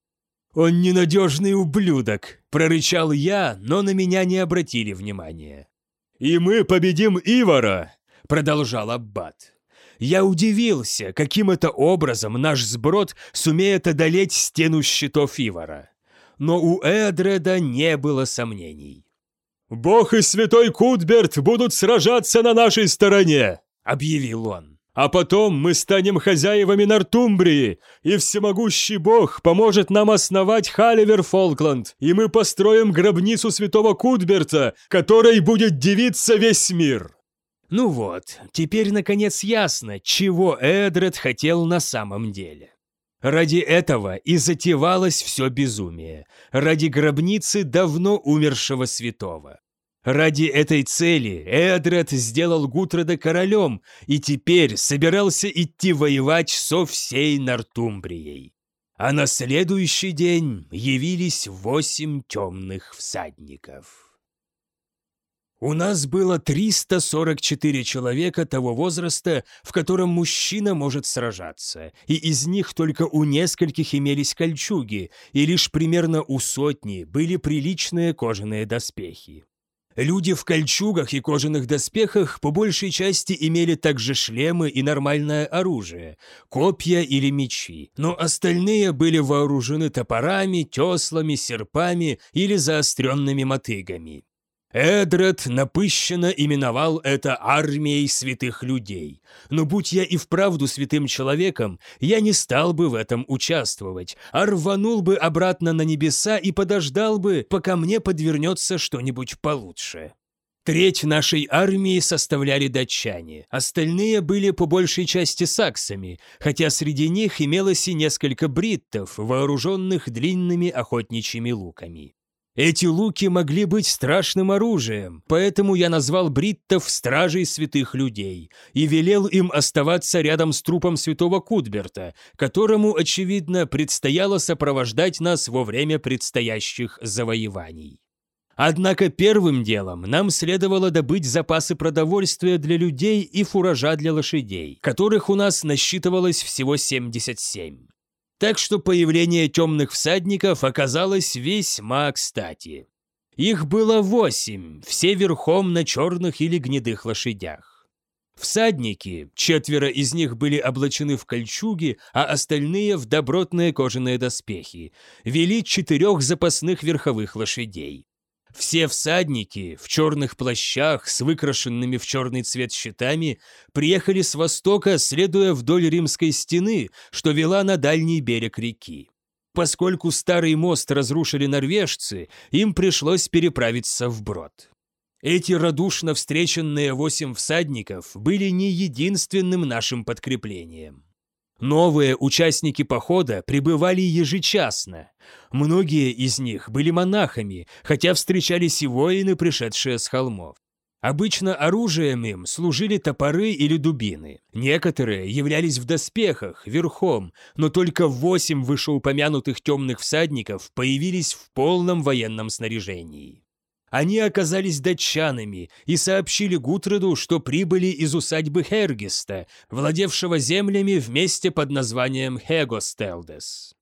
«Он ненадежный ублюдок», — прорычал я, но на меня не обратили внимания. «И мы победим Ивара», — продолжал Аббат я удивился, каким это образом наш сброд сумеет одолеть стену щитов Ивара. Но у Эдреда не было сомнений. «Бог и святой Кутберт будут сражаться на нашей стороне!» — объявил он. «А потом мы станем хозяевами Нортумбрии, и всемогущий Бог поможет нам основать Халивер Фолкланд, и мы построим гробницу святого Кутберта, которой будет дивиться весь мир!» Ну вот, теперь наконец ясно, чего Эдред хотел на самом деле. Ради этого и затевалось все безумие, ради гробницы давно умершего святого. Ради этой цели Эдред сделал Гутреда королем и теперь собирался идти воевать со всей Нортумбрией. А на следующий день явились восемь темных всадников. У нас было 344 человека того возраста, в котором мужчина может сражаться, и из них только у нескольких имелись кольчуги, и лишь примерно у сотни были приличные кожаные доспехи. Люди в кольчугах и кожаных доспехах по большей части имели также шлемы и нормальное оружие, копья или мечи, но остальные были вооружены топорами, теслами, серпами или заостренными мотыгами. Эдред напыщенно именовал это армией святых людей. Но будь я и вправду святым человеком, я не стал бы в этом участвовать, а рванул бы обратно на небеса и подождал бы, пока мне подвернется что-нибудь получше. Треть нашей армии составляли датчане, остальные были по большей части саксами, хотя среди них имелось и несколько бриттов, вооруженных длинными охотничьими луками. Эти луки могли быть страшным оружием, поэтому я назвал бриттов стражей святых людей и велел им оставаться рядом с трупом святого Кудберта, которому, очевидно, предстояло сопровождать нас во время предстоящих завоеваний. Однако первым делом нам следовало добыть запасы продовольствия для людей и фуража для лошадей, которых у нас насчитывалось всего 77. Так что появление темных всадников оказалось весьма кстати. Их было восемь, все верхом на черных или гнедых лошадях. Всадники, четверо из них были облачены в кольчуги, а остальные в добротные кожаные доспехи, вели четырех запасных верховых лошадей. Все всадники в черных плащах с выкрашенными в черный цвет щитами приехали с востока, следуя вдоль римской стены, что вела на дальний берег реки. Поскольку старый мост разрушили норвежцы, им пришлось переправиться вброд. Эти радушно встреченные восемь всадников были не единственным нашим подкреплением. Новые участники похода прибывали ежечасно. Многие из них были монахами, хотя встречались и воины, пришедшие с холмов. Обычно оружием им служили топоры или дубины. Некоторые являлись в доспехах, верхом, но только восемь вышеупомянутых темных всадников появились в полном военном снаряжении. Они оказались датчанами и сообщили Гутреду, что прибыли из усадьбы Хергиста, владевшего землями в месте под названием Хегостелдес.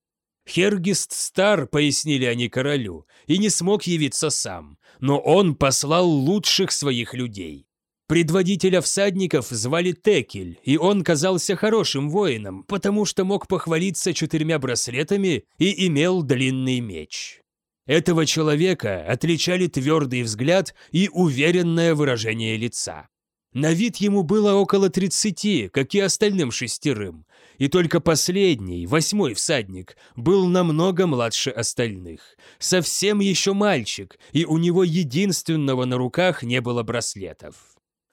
Хергист стар, пояснили они королю, и не смог явиться сам, но он послал лучших своих людей. Предводителя всадников звали Текель, и он казался хорошим воином, потому что мог похвалиться четырьмя браслетами и имел длинный меч. Этого человека отличали твердый взгляд и уверенное выражение лица. На вид ему было около 30, как и остальным шестерым, и только последний, восьмой всадник, был намного младше остальных. Совсем еще мальчик, и у него единственного на руках не было браслетов.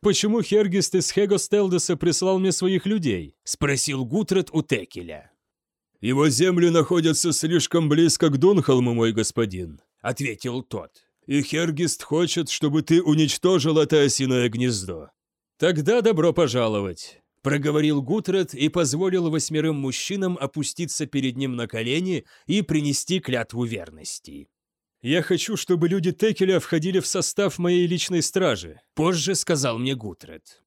«Почему Хергист из Хегостелдеса прислал мне своих людей?» – спросил Гутред у Текеля. «Его земли находятся слишком близко к Дунхолму, мой господин», — ответил тот. «И Хергист хочет, чтобы ты уничтожил это осиное гнездо». «Тогда добро пожаловать», — проговорил Гутред и позволил восьмерым мужчинам опуститься перед ним на колени и принести клятву верности. «Я хочу, чтобы люди Текеля входили в состав моей личной стражи», — позже сказал мне Гутред.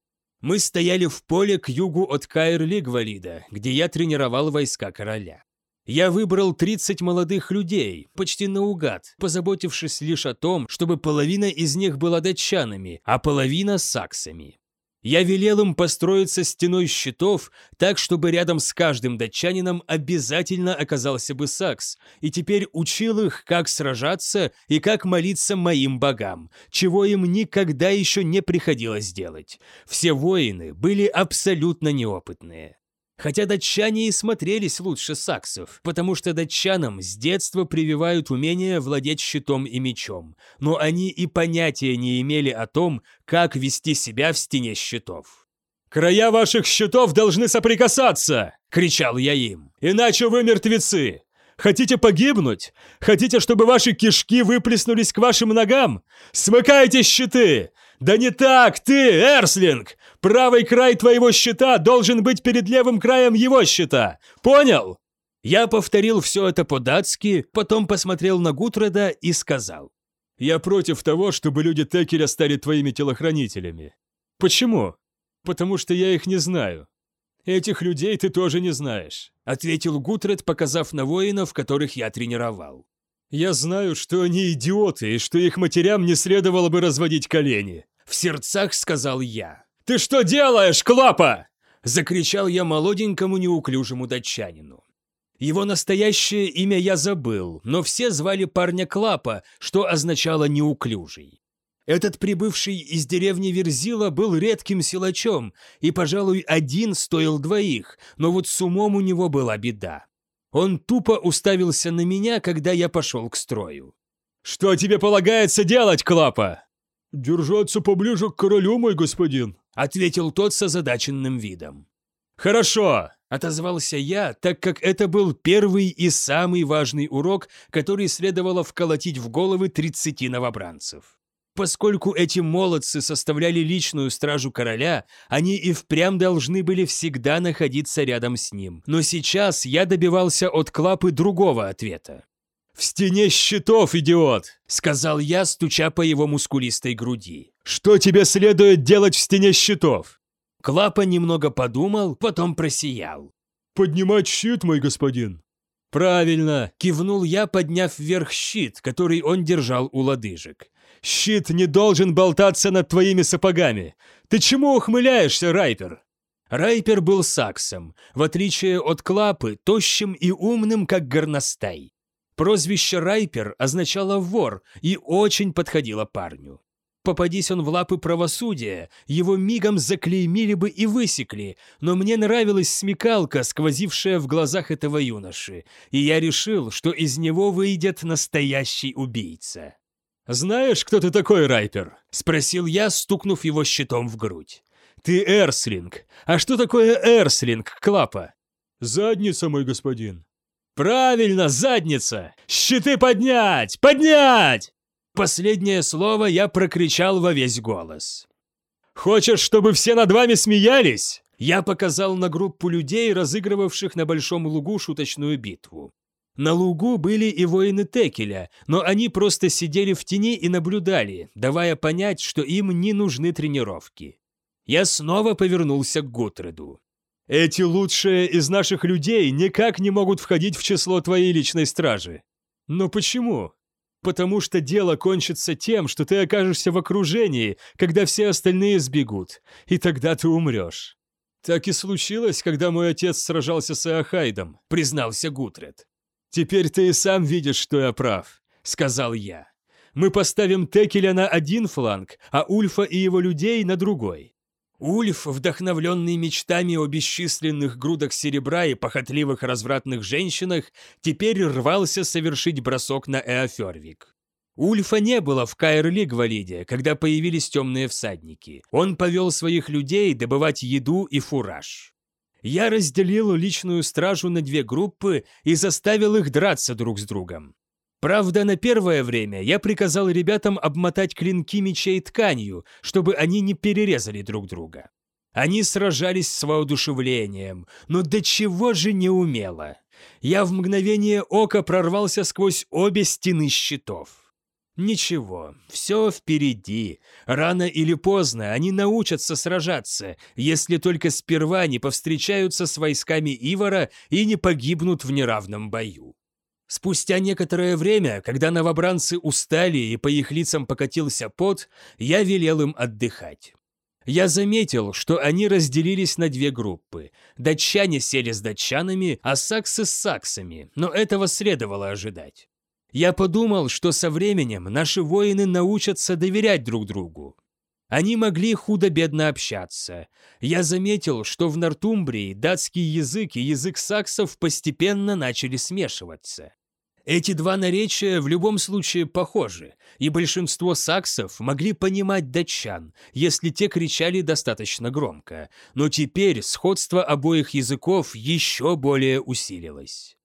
Мы стояли в поле к югу от Каир-Лигвалида, где я тренировал войска короля. Я выбрал 30 молодых людей, почти наугад, позаботившись лишь о том, чтобы половина из них была датчанами, а половина – саксами. Я велел им построиться стеной щитов так, чтобы рядом с каждым датчанином обязательно оказался бы сакс, и теперь учил их, как сражаться и как молиться моим богам, чего им никогда еще не приходилось делать. Все воины были абсолютно неопытные. Хотя датчане и смотрелись лучше саксов, потому что датчанам с детства прививают умение владеть щитом и мечом, но они и понятия не имели о том, как вести себя в стене щитов. «Края ваших щитов должны соприкасаться!» — кричал я им. «Иначе вы мертвецы! Хотите погибнуть? Хотите, чтобы ваши кишки выплеснулись к вашим ногам? Смыкайте щиты! Да не так, ты, Эрслинг! Правый край твоего щита должен быть перед левым краем его щита! Понял?» Я повторил все это по-датски, потом посмотрел на Гутреда и сказал. «Я против того, чтобы люди Текеля стали твоими телохранителями. Почему? Потому что я их не знаю. Этих людей ты тоже не знаешь», — ответил Гутред, показав на воинов, которых я тренировал. «Я знаю, что они идиоты, и что их матерям не следовало бы разводить колени», — в сердцах сказал я. «Ты что делаешь, Клапа?» — закричал я молоденькому неуклюжему датчанину. Его настоящее имя я забыл, но все звали парня Клапа, что означало «неуклюжий». Этот прибывший из деревни Верзила был редким силачом, и, пожалуй, один стоил двоих, но вот с умом у него была беда. Он тупо уставился на меня, когда я пошел к строю. «Что тебе полагается делать, Клапа?» «Держаться поближе к королю, мой господин», — ответил тот с озадаченным видом. «Хорошо», — Отозвался я, так как это был первый и самый важный урок, который следовало вколотить в головы 30 новобранцев. Поскольку эти молодцы составляли личную стражу короля, они и впрямь должны были всегда находиться рядом с ним. Но сейчас я добивался от Клапы другого ответа. «В стене щитов, идиот!» — сказал я, стуча по его мускулистой груди. «Что тебе следует делать в стене щитов?» Клапа немного подумал, потом просиял. «Поднимать щит, мой господин!» «Правильно!» — кивнул я, подняв вверх щит, который он держал у лодыжек. Щит не должен болтаться над твоими сапогами. Ты чему ухмыляешься, Райпер?» Райпер был саксом, в отличие от Клапы, тощим и умным, как горностай. Прозвище Райпер означало «вор» и очень подходило парню. Попадись он в лапы правосудия, его мигом заклеймили бы и высекли, но мне нравилась смекалка, сквозившая в глазах этого юноши, и я решил, что из него выйдет настоящий убийца. «Знаешь, кто ты такой, Райпер?» — спросил я, стукнув его щитом в грудь. «Ты Эрслинг. А что такое Эрслинг, Клапа?» «Задница, мой господин». «Правильно, задница! Щиты поднять! Поднять!» Последнее слово я прокричал во весь голос. «Хочешь, чтобы все над вами смеялись?» Я показал на группу людей, разыгрывавших на большом лугу шуточную битву. На лугу были и воины Текеля, но они просто сидели в тени и наблюдали, давая понять, что им не нужны тренировки. Я снова повернулся к Готреду. «Эти лучшие из наших людей никак не могут входить в число твоей личной стражи. Но почему? Потому что дело кончится тем, что ты окажешься в окружении, когда все остальные сбегут, и тогда ты умрешь». «Так и случилось, когда мой отец сражался с Эохайдом», — признался Гутред. «Теперь ты и сам видишь, что я прав», — сказал я. «Мы поставим Текеля на один фланг, а Ульфа и его людей на другой». Ульф, вдохновленный мечтами о бесчисленных грудах серебра и похотливых развратных женщинах, теперь рвался совершить бросок на Эофервик. Ульфа не было в Каэр-Лигвалиде, когда появились темные всадники. Он повел своих людей добывать еду и фураж. Я разделил личную стражу на две группы и заставил их драться друг с другом. Правда, на первое время я приказал ребятам обмотать клинки мечей тканью, чтобы они не перерезали друг друга. Они сражались с воодушевлением, но до чего же не умело. Я в мгновение ока прорвался сквозь обе стены щитов. Ничего, все впереди. Рано или поздно они научатся сражаться, если только сперва не повстречаются с войсками Ивара и не погибнут в неравном бою. Спустя некоторое время, когда новобранцы устали и по их лицам покатился пот, я велел им отдыхать. Я заметил, что они разделились на две группы. Датчане сели с датчанами, а саксы с саксами, но этого следовало ожидать. Я подумал, что со временем наши воины научатся доверять друг другу. Они могли худо-бедно общаться. Я заметил, что в Нортумбрии датский язык и язык саксов постепенно начали смешиваться. Эти два наречия в любом случае похожи, и большинство саксов могли понимать датчан, если те кричали достаточно громко, но теперь сходство обоих языков еще более усилилось.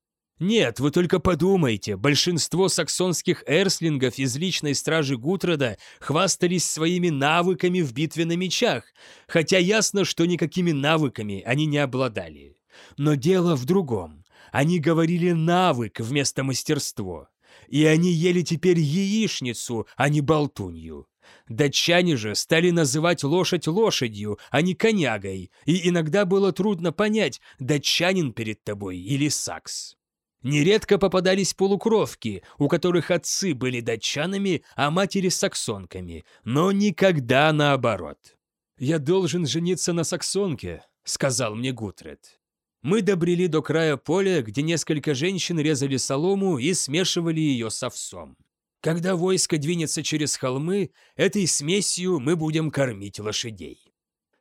Нет, вы только подумайте, большинство саксонских эрслингов из личной стражи Гутрода хвастались своими навыками в битве на мечах, хотя ясно, что никакими навыками они не обладали. Но дело в другом. Они говорили «навык» вместо «мастерство». И они ели теперь яичницу, а не болтунью. Датчане же стали называть лошадь лошадью, а не конягой, и иногда было трудно понять, датчанин перед тобой или сакс. Нередко попадались полукровки, у которых отцы были датчанами, а матери саксонками, но никогда наоборот. «Я должен жениться на саксонке», — сказал мне Гутред. Мы добрели до края поля, где несколько женщин резали солому и смешивали ее с овсом. Когда войско двинется через холмы, этой смесью мы будем кормить лошадей.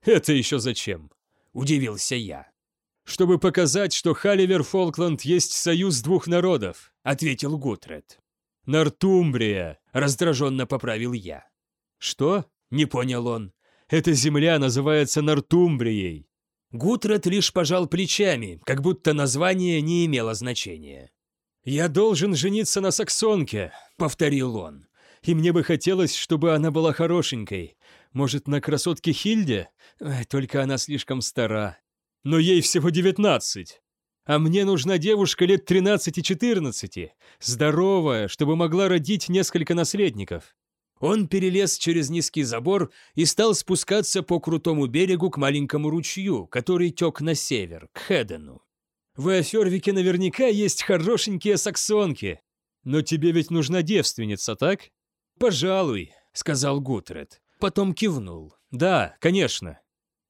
«Это еще зачем?» – удивился я чтобы показать, что Халивер Фолкланд есть союз двух народов», — ответил Гутред. «Нортумбрия», — раздраженно поправил я. «Что?» — не понял он. «Эта земля называется Нортумбрией». Гутрат лишь пожал плечами, как будто название не имело значения. «Я должен жениться на саксонке», — повторил он. «И мне бы хотелось, чтобы она была хорошенькой. Может, на красотке Хильде? Только она слишком стара. Но ей всего девятнадцать. А мне нужна девушка лет тринадцати-четырнадцати, здоровая, чтобы могла родить несколько наследников. Он перелез через низкий забор и стал спускаться по крутому берегу к маленькому ручью, который тек на север, к Хедену. В Эофервике наверняка есть хорошенькие саксонки. Но тебе ведь нужна девственница, так? Пожалуй, сказал Гутред. Потом кивнул. Да, конечно.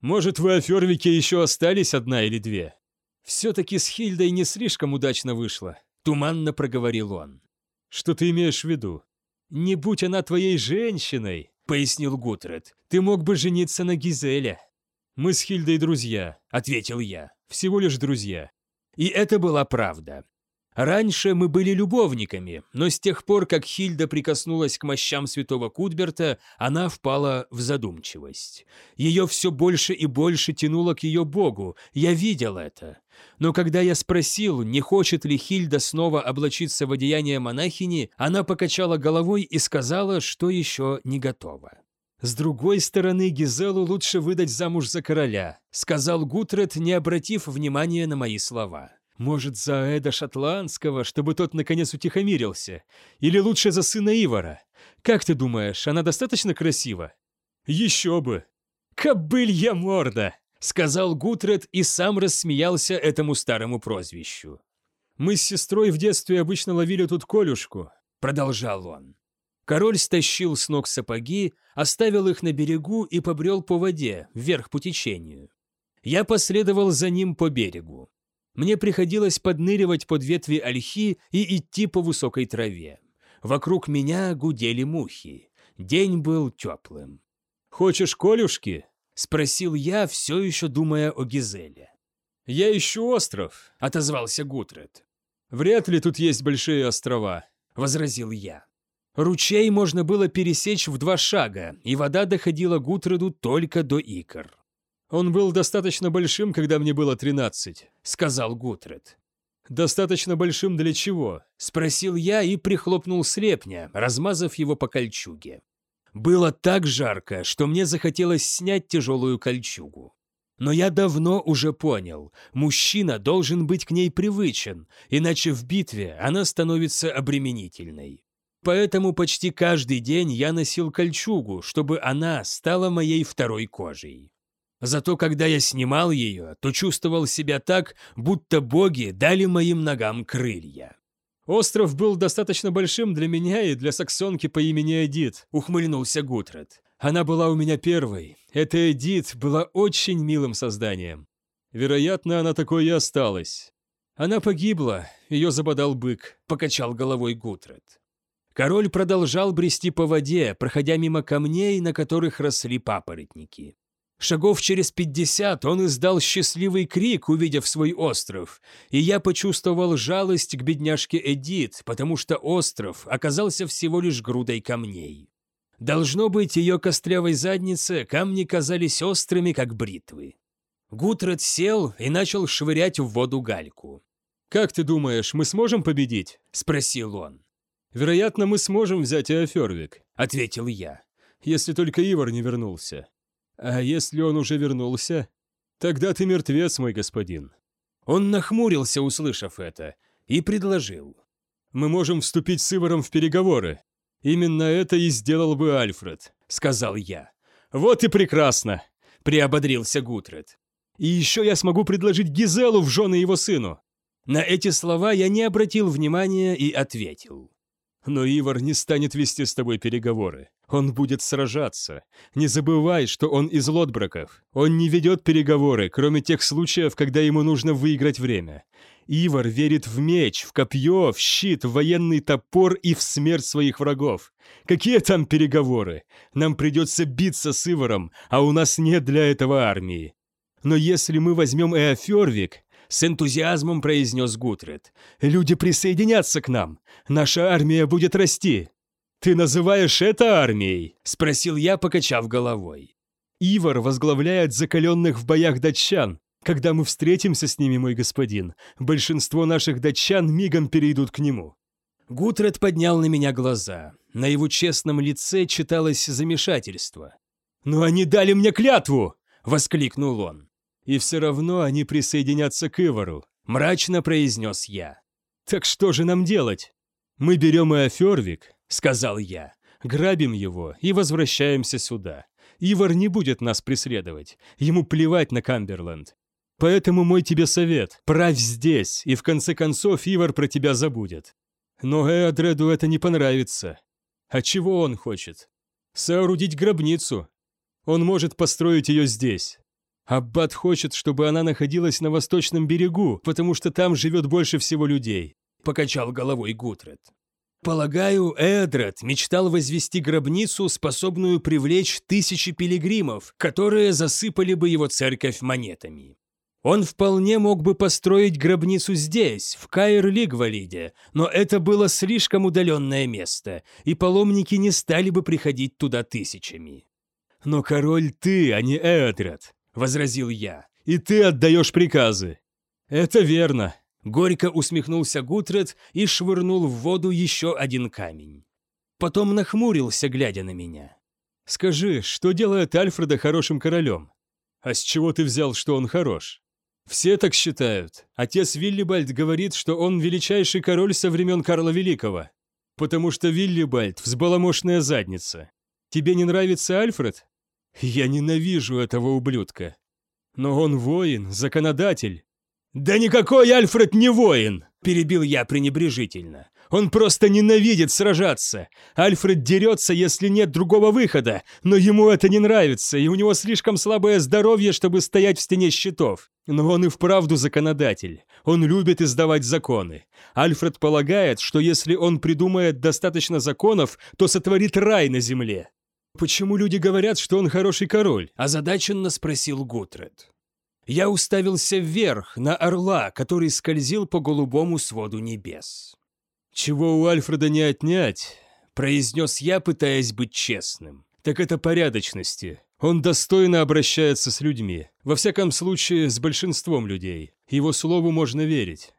Может, в Эофервике еще остались одна или две? Все-таки с Хильдой не слишком удачно вышло, туманно проговорил он. Что ты имеешь в виду? «Не будь она твоей женщиной», — пояснил Гутред, — «ты мог бы жениться на Гизеле». «Мы с Хильдой друзья», — ответил я, — «всего лишь друзья». И это была правда. Раньше мы были любовниками, но с тех пор, как Хильда прикоснулась к мощам святого Кудберта, она впала в задумчивость. Ее все больше и больше тянуло к ее богу, я видел это. Но когда я спросил, не хочет ли Хильда снова облачиться в одеяние монахини, она покачала головой и сказала, что еще не готова. «С другой стороны, Гизелу лучше выдать замуж за короля», сказал Гутред, не обратив внимания на мои слова. «Может, за Эда Шотландского, чтобы тот наконец утихомирился? Или лучше за сына Ивара? Как ты думаешь, она достаточно красива?» «Еще бы!» «Кобылья морда!» сказал Гутред и сам рассмеялся этому старому прозвищу. «Мы с сестрой в детстве обычно ловили тут колюшку», — продолжал он. Король стащил с ног сапоги, оставил их на берегу и побрел по воде, вверх по течению. Я последовал за ним по берегу. Мне приходилось подныривать под ветви ольхи и идти по высокой траве. Вокруг меня гудели мухи. День был теплым. «Хочешь колюшки?» — спросил я, все еще думая о Гизеле. «Я ищу остров», — отозвался Гутред. «Вряд ли тут есть большие острова», — возразил я. Ручей можно было пересечь в два шага, и вода доходила Гутреду только до икр. «Он был достаточно большим, когда мне было тринадцать», — сказал Гутред. «Достаточно большим для чего?» — спросил я и прихлопнул слепня, размазав его по кольчуге. Было так жарко, что мне захотелось снять тяжелую кольчугу. Но я давно уже понял, мужчина должен быть к ней привычен, иначе в битве она становится обременительной. Поэтому почти каждый день я носил кольчугу, чтобы она стала моей второй кожей. Зато когда я снимал ее, то чувствовал себя так, будто боги дали моим ногам крылья. «Остров был достаточно большим для меня и для саксонки по имени Эдит», — ухмыльнулся Гутред. «Она была у меня первой. Эта Эдит была очень милым созданием. Вероятно, она такой и осталась. Она погибла, ее забодал бык», — покачал головой Гутред. Король продолжал брести по воде, проходя мимо камней, на которых росли папоротники. Шагов через пятьдесят он издал счастливый крик, увидев свой остров, и я почувствовал жалость к бедняжке Эдит, потому что остров оказался всего лишь грудой камней. Должно быть, ее кострявой заднице камни казались острыми, как бритвы. Гутред сел и начал швырять в воду гальку. «Как ты думаешь, мы сможем победить?» – спросил он. «Вероятно, мы сможем взять Эофервик», – ответил я, – «если только Ивар не вернулся». А если он уже вернулся? Тогда ты мертвец, мой господин. Он нахмурился, услышав это, и предложил. Мы можем вступить с Иваром в переговоры. Именно это и сделал бы Альфред, сказал я. Вот и прекрасно, приободрился Гутред. И еще я смогу предложить Гизелу в жены его сыну. На эти слова я не обратил внимания и ответил. Но Ивар не станет вести с тобой переговоры. Он будет сражаться. Не забывай, что он из Лотбраков. Он не ведет переговоры, кроме тех случаев, когда ему нужно выиграть время. Ивар верит в меч, в копье, в щит, в военный топор и в смерть своих врагов. Какие там переговоры? Нам придется биться с Иваром, а у нас нет для этого армии. Но если мы возьмем Эофервик, с энтузиазмом произнес Гутред. «Люди присоединятся к нам. Наша армия будет расти». «Ты называешь это армией?» – спросил я, покачав головой. «Ивар возглавляет закаленных в боях датчан. Когда мы встретимся с ними, мой господин, большинство наших датчан мигом перейдут к нему». Гутред поднял на меня глаза. На его честном лице читалось замешательство. «Но они дали мне клятву!» — воскликнул он. «И все равно они присоединятся к Ивару», — мрачно произнес я. «Так что же нам делать?» «Мы берем Иофервик», — сказал я, — «грабим его и возвращаемся сюда. Ивар не будет нас преследовать, ему плевать на Камберленд. Поэтому мой тебе совет – правь здесь, и в конце концов Ивар про тебя забудет. Но Эодреду это не понравится. А чего он хочет? Соорудить гробницу. Он может построить ее здесь. Аббат хочет, чтобы она находилась на восточном берегу, потому что там живет больше всего людей», – покачал головой Гутред. Полагаю, Эдред мечтал возвести гробницу, способную привлечь тысячи пилигримов, которые засыпали бы его церковь монетами. Он вполне мог бы построить гробницу здесь, в Каир-Лигвалиде, но это было слишком удаленное место, и паломники не стали бы приходить туда тысячами. «Но король ты, а не Эотрят», — возразил я, — «и ты отдаешь приказы». «Это верно», — горько усмехнулся Гутред и швырнул в воду еще один камень. Потом нахмурился, глядя на меня. «Скажи, что делает Альфреда хорошим королем? А с чего ты взял, что он хорош?» Все так считают. Отец Виллибальд говорит, что он величайший король со времен Карла Великого. Потому что Виллибальд – взбаламошная задница. Тебе не нравится Альфред? Я ненавижу этого ублюдка. Но он воин, законодатель. Да никакой Альфред не воин, перебил я пренебрежительно. Он просто ненавидит сражаться. Альфред дерется, если нет другого выхода, но ему это не нравится, и у него слишком слабое здоровье, чтобы стоять в стене щитов. Но он и вправду законодатель. Он любит издавать законы. Альфред полагает, что если он придумает достаточно законов, то сотворит рай на земле. «Почему люди говорят, что он хороший король?» – озадаченно спросил Гутред. Я уставился вверх, на орла, который скользил по голубому своду небес. «Чего у Альфреда не отнять?» – произнес я, пытаясь быть честным. «Так это порядочности. Он достойно обращается с людьми. Во всяком случае, с большинством людей. Его слову можно верить».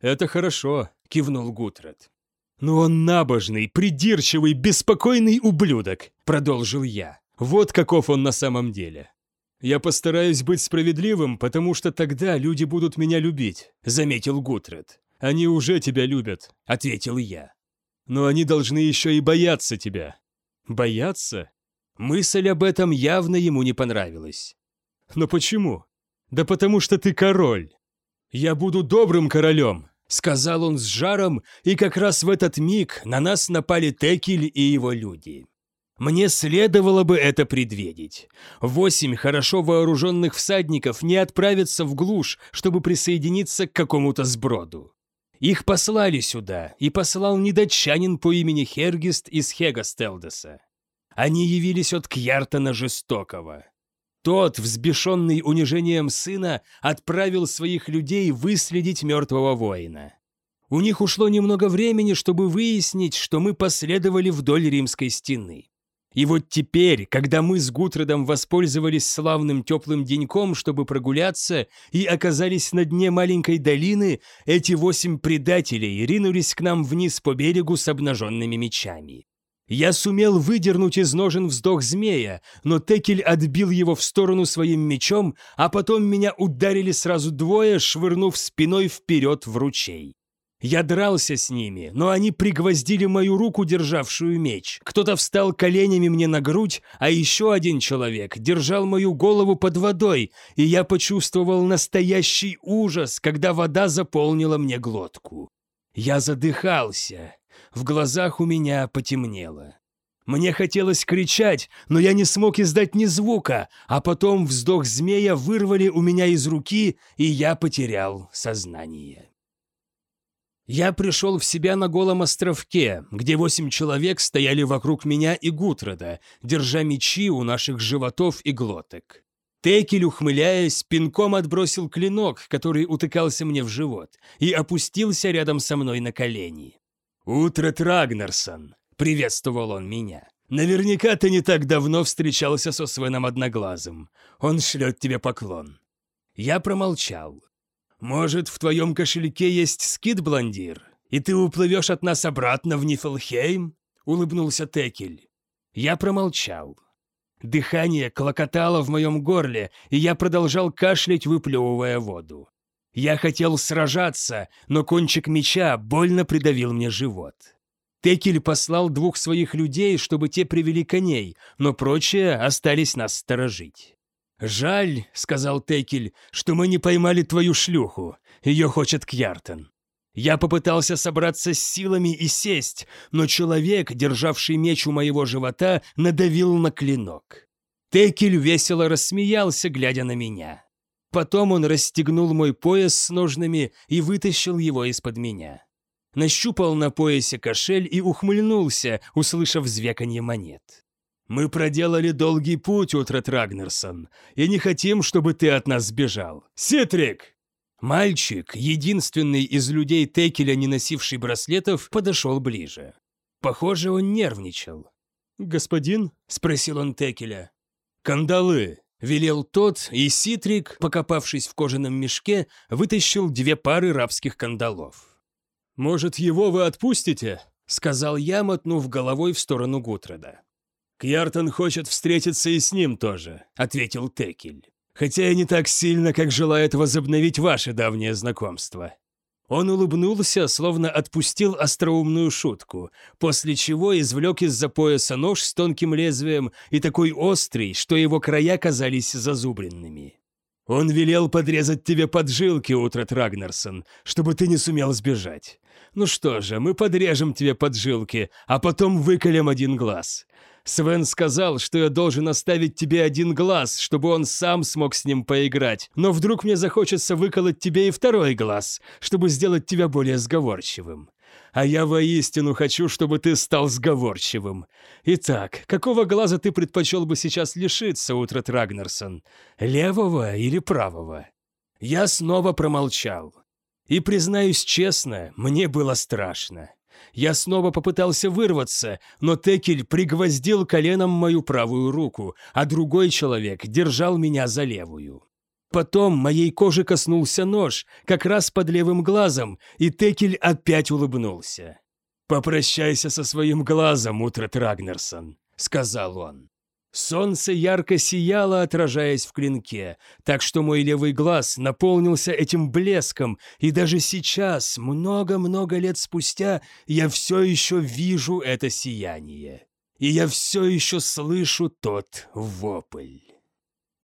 «Это хорошо», – кивнул Гутред. «Но он набожный, придирчивый, беспокойный ублюдок», – продолжил я. «Вот каков он на самом деле». «Я постараюсь быть справедливым, потому что тогда люди будут меня любить», – заметил Гутред. «Они уже тебя любят», — ответил я. «Но они должны еще и бояться тебя». «Бояться?» Мысль об этом явно ему не понравилась. «Но почему?» «Да потому что ты король». «Я буду добрым королем», — сказал он с жаром, и как раз в этот миг на нас напали Текель и его люди. Мне следовало бы это предвидеть. Восемь хорошо вооруженных всадников не отправятся в глушь, чтобы присоединиться к какому-то сброду. Их послали сюда, и послал недочанин по имени Хергист из Хегастелдеса. Они явились от Кьяртана Жестокого. Тот, взбешенный унижением сына, отправил своих людей выследить мертвого воина. У них ушло немного времени, чтобы выяснить, что мы последовали вдоль римской стены. И вот теперь, когда мы с Гутредом воспользовались славным теплым деньком, чтобы прогуляться, и оказались на дне маленькой долины, эти восемь предателей ринулись к нам вниз по берегу с обнаженными мечами. Я сумел выдернуть из ножен вздох змея, но Текель отбил его в сторону своим мечом, а потом меня ударили сразу двое, швырнув спиной вперед в ручей. Я дрался с ними, но они пригвоздили мою руку, державшую меч. Кто-то встал коленями мне на грудь, а еще один человек держал мою голову под водой, и я почувствовал настоящий ужас, когда вода заполнила мне глотку. Я задыхался. В глазах у меня потемнело. Мне хотелось кричать, но я не смог издать ни звука, а потом вздох змея вырвали у меня из руки, и я потерял сознание. Я пришел в себя на голом островке, где восемь человек стояли вокруг меня и Гутрода, держа мечи у наших животов и глоток. Текель, ухмыляясь, пинком отбросил клинок, который утыкался мне в живот, и опустился рядом со мной на колени. «Утрат Рагнарсон!» — приветствовал он меня. «Наверняка ты не так давно встречался со Свеном Одноглазым. Он шлет тебе поклон». Я промолчал. «Может, в твоем кошельке есть скид, блондир, и ты уплывешь от нас обратно в Нифлхейм?» — улыбнулся Текель. Я промолчал. Дыхание клокотало в моем горле, и я продолжал кашлять, выплевывая воду. Я хотел сражаться, но кончик меча больно придавил мне живот. Текель послал двух своих людей, чтобы те привели коней, но прочие остались нас сторожить. «Жаль», — сказал Текель, — «что мы не поймали твою шлюху. Ее хочет Кьяртен». Я попытался собраться с силами и сесть, но человек, державший меч у моего живота, надавил на клинок. Текель весело рассмеялся, глядя на меня. Потом он расстегнул мой пояс с ножными и вытащил его из-под меня. Нащупал на поясе кошель и ухмыльнулся, услышав звяканье монет. «Мы проделали долгий путь, Утрат Рагнерсон, и не хотим, чтобы ты от нас сбежал. Ситрик!» Мальчик, единственный из людей Текеля, не носивший браслетов, подошел ближе. Похоже, он нервничал. «Господин?» — спросил он Текеля. «Кандалы!» — велел тот, и Ситрик, покопавшись в кожаном мешке, вытащил две пары рабских кандалов. «Может, его вы отпустите?» — сказал я, мотнув головой в сторону Гутреда. «Кьяртон хочет встретиться и с ним тоже», — ответил Текель хотя и не так сильно, как желает возобновить ваше давнее знакомство». Он улыбнулся, словно отпустил остроумную шутку, после чего извлек из-за пояса нож с тонким лезвием и такой острый, что его края казались зазубренными. «Он велел подрезать тебе поджилки, Утрат Рагнарсон, чтобы ты не сумел сбежать. Ну что же, мы подрежем тебе поджилки, а потом выколем один глаз. Свен сказал, что я должен оставить тебе один глаз, чтобы он сам смог с ним поиграть, но вдруг мне захочется выколоть тебе и второй глаз, чтобы сделать тебя более сговорчивым. А я воистину хочу, чтобы ты стал сговорчивым. Итак, какого глаза ты предпочел бы сейчас лишиться, Утрат Рагнерсон? Левого или правого?» Я снова промолчал. И, признаюсь честно, мне было страшно. Я снова попытался вырваться, но Текель пригвоздил коленом мою правую руку, а другой человек держал меня за левую. Потом моей кожи коснулся нож, как раз под левым глазом, и Текель опять улыбнулся. «Попрощайся со своим глазом, Утрат Рагнерсон», — сказал он. Солнце ярко сияло, отражаясь в клинке, так что мой левый глаз наполнился этим блеском, и даже сейчас, много-много лет спустя, я все еще вижу это сияние. И я все еще слышу тот вопль.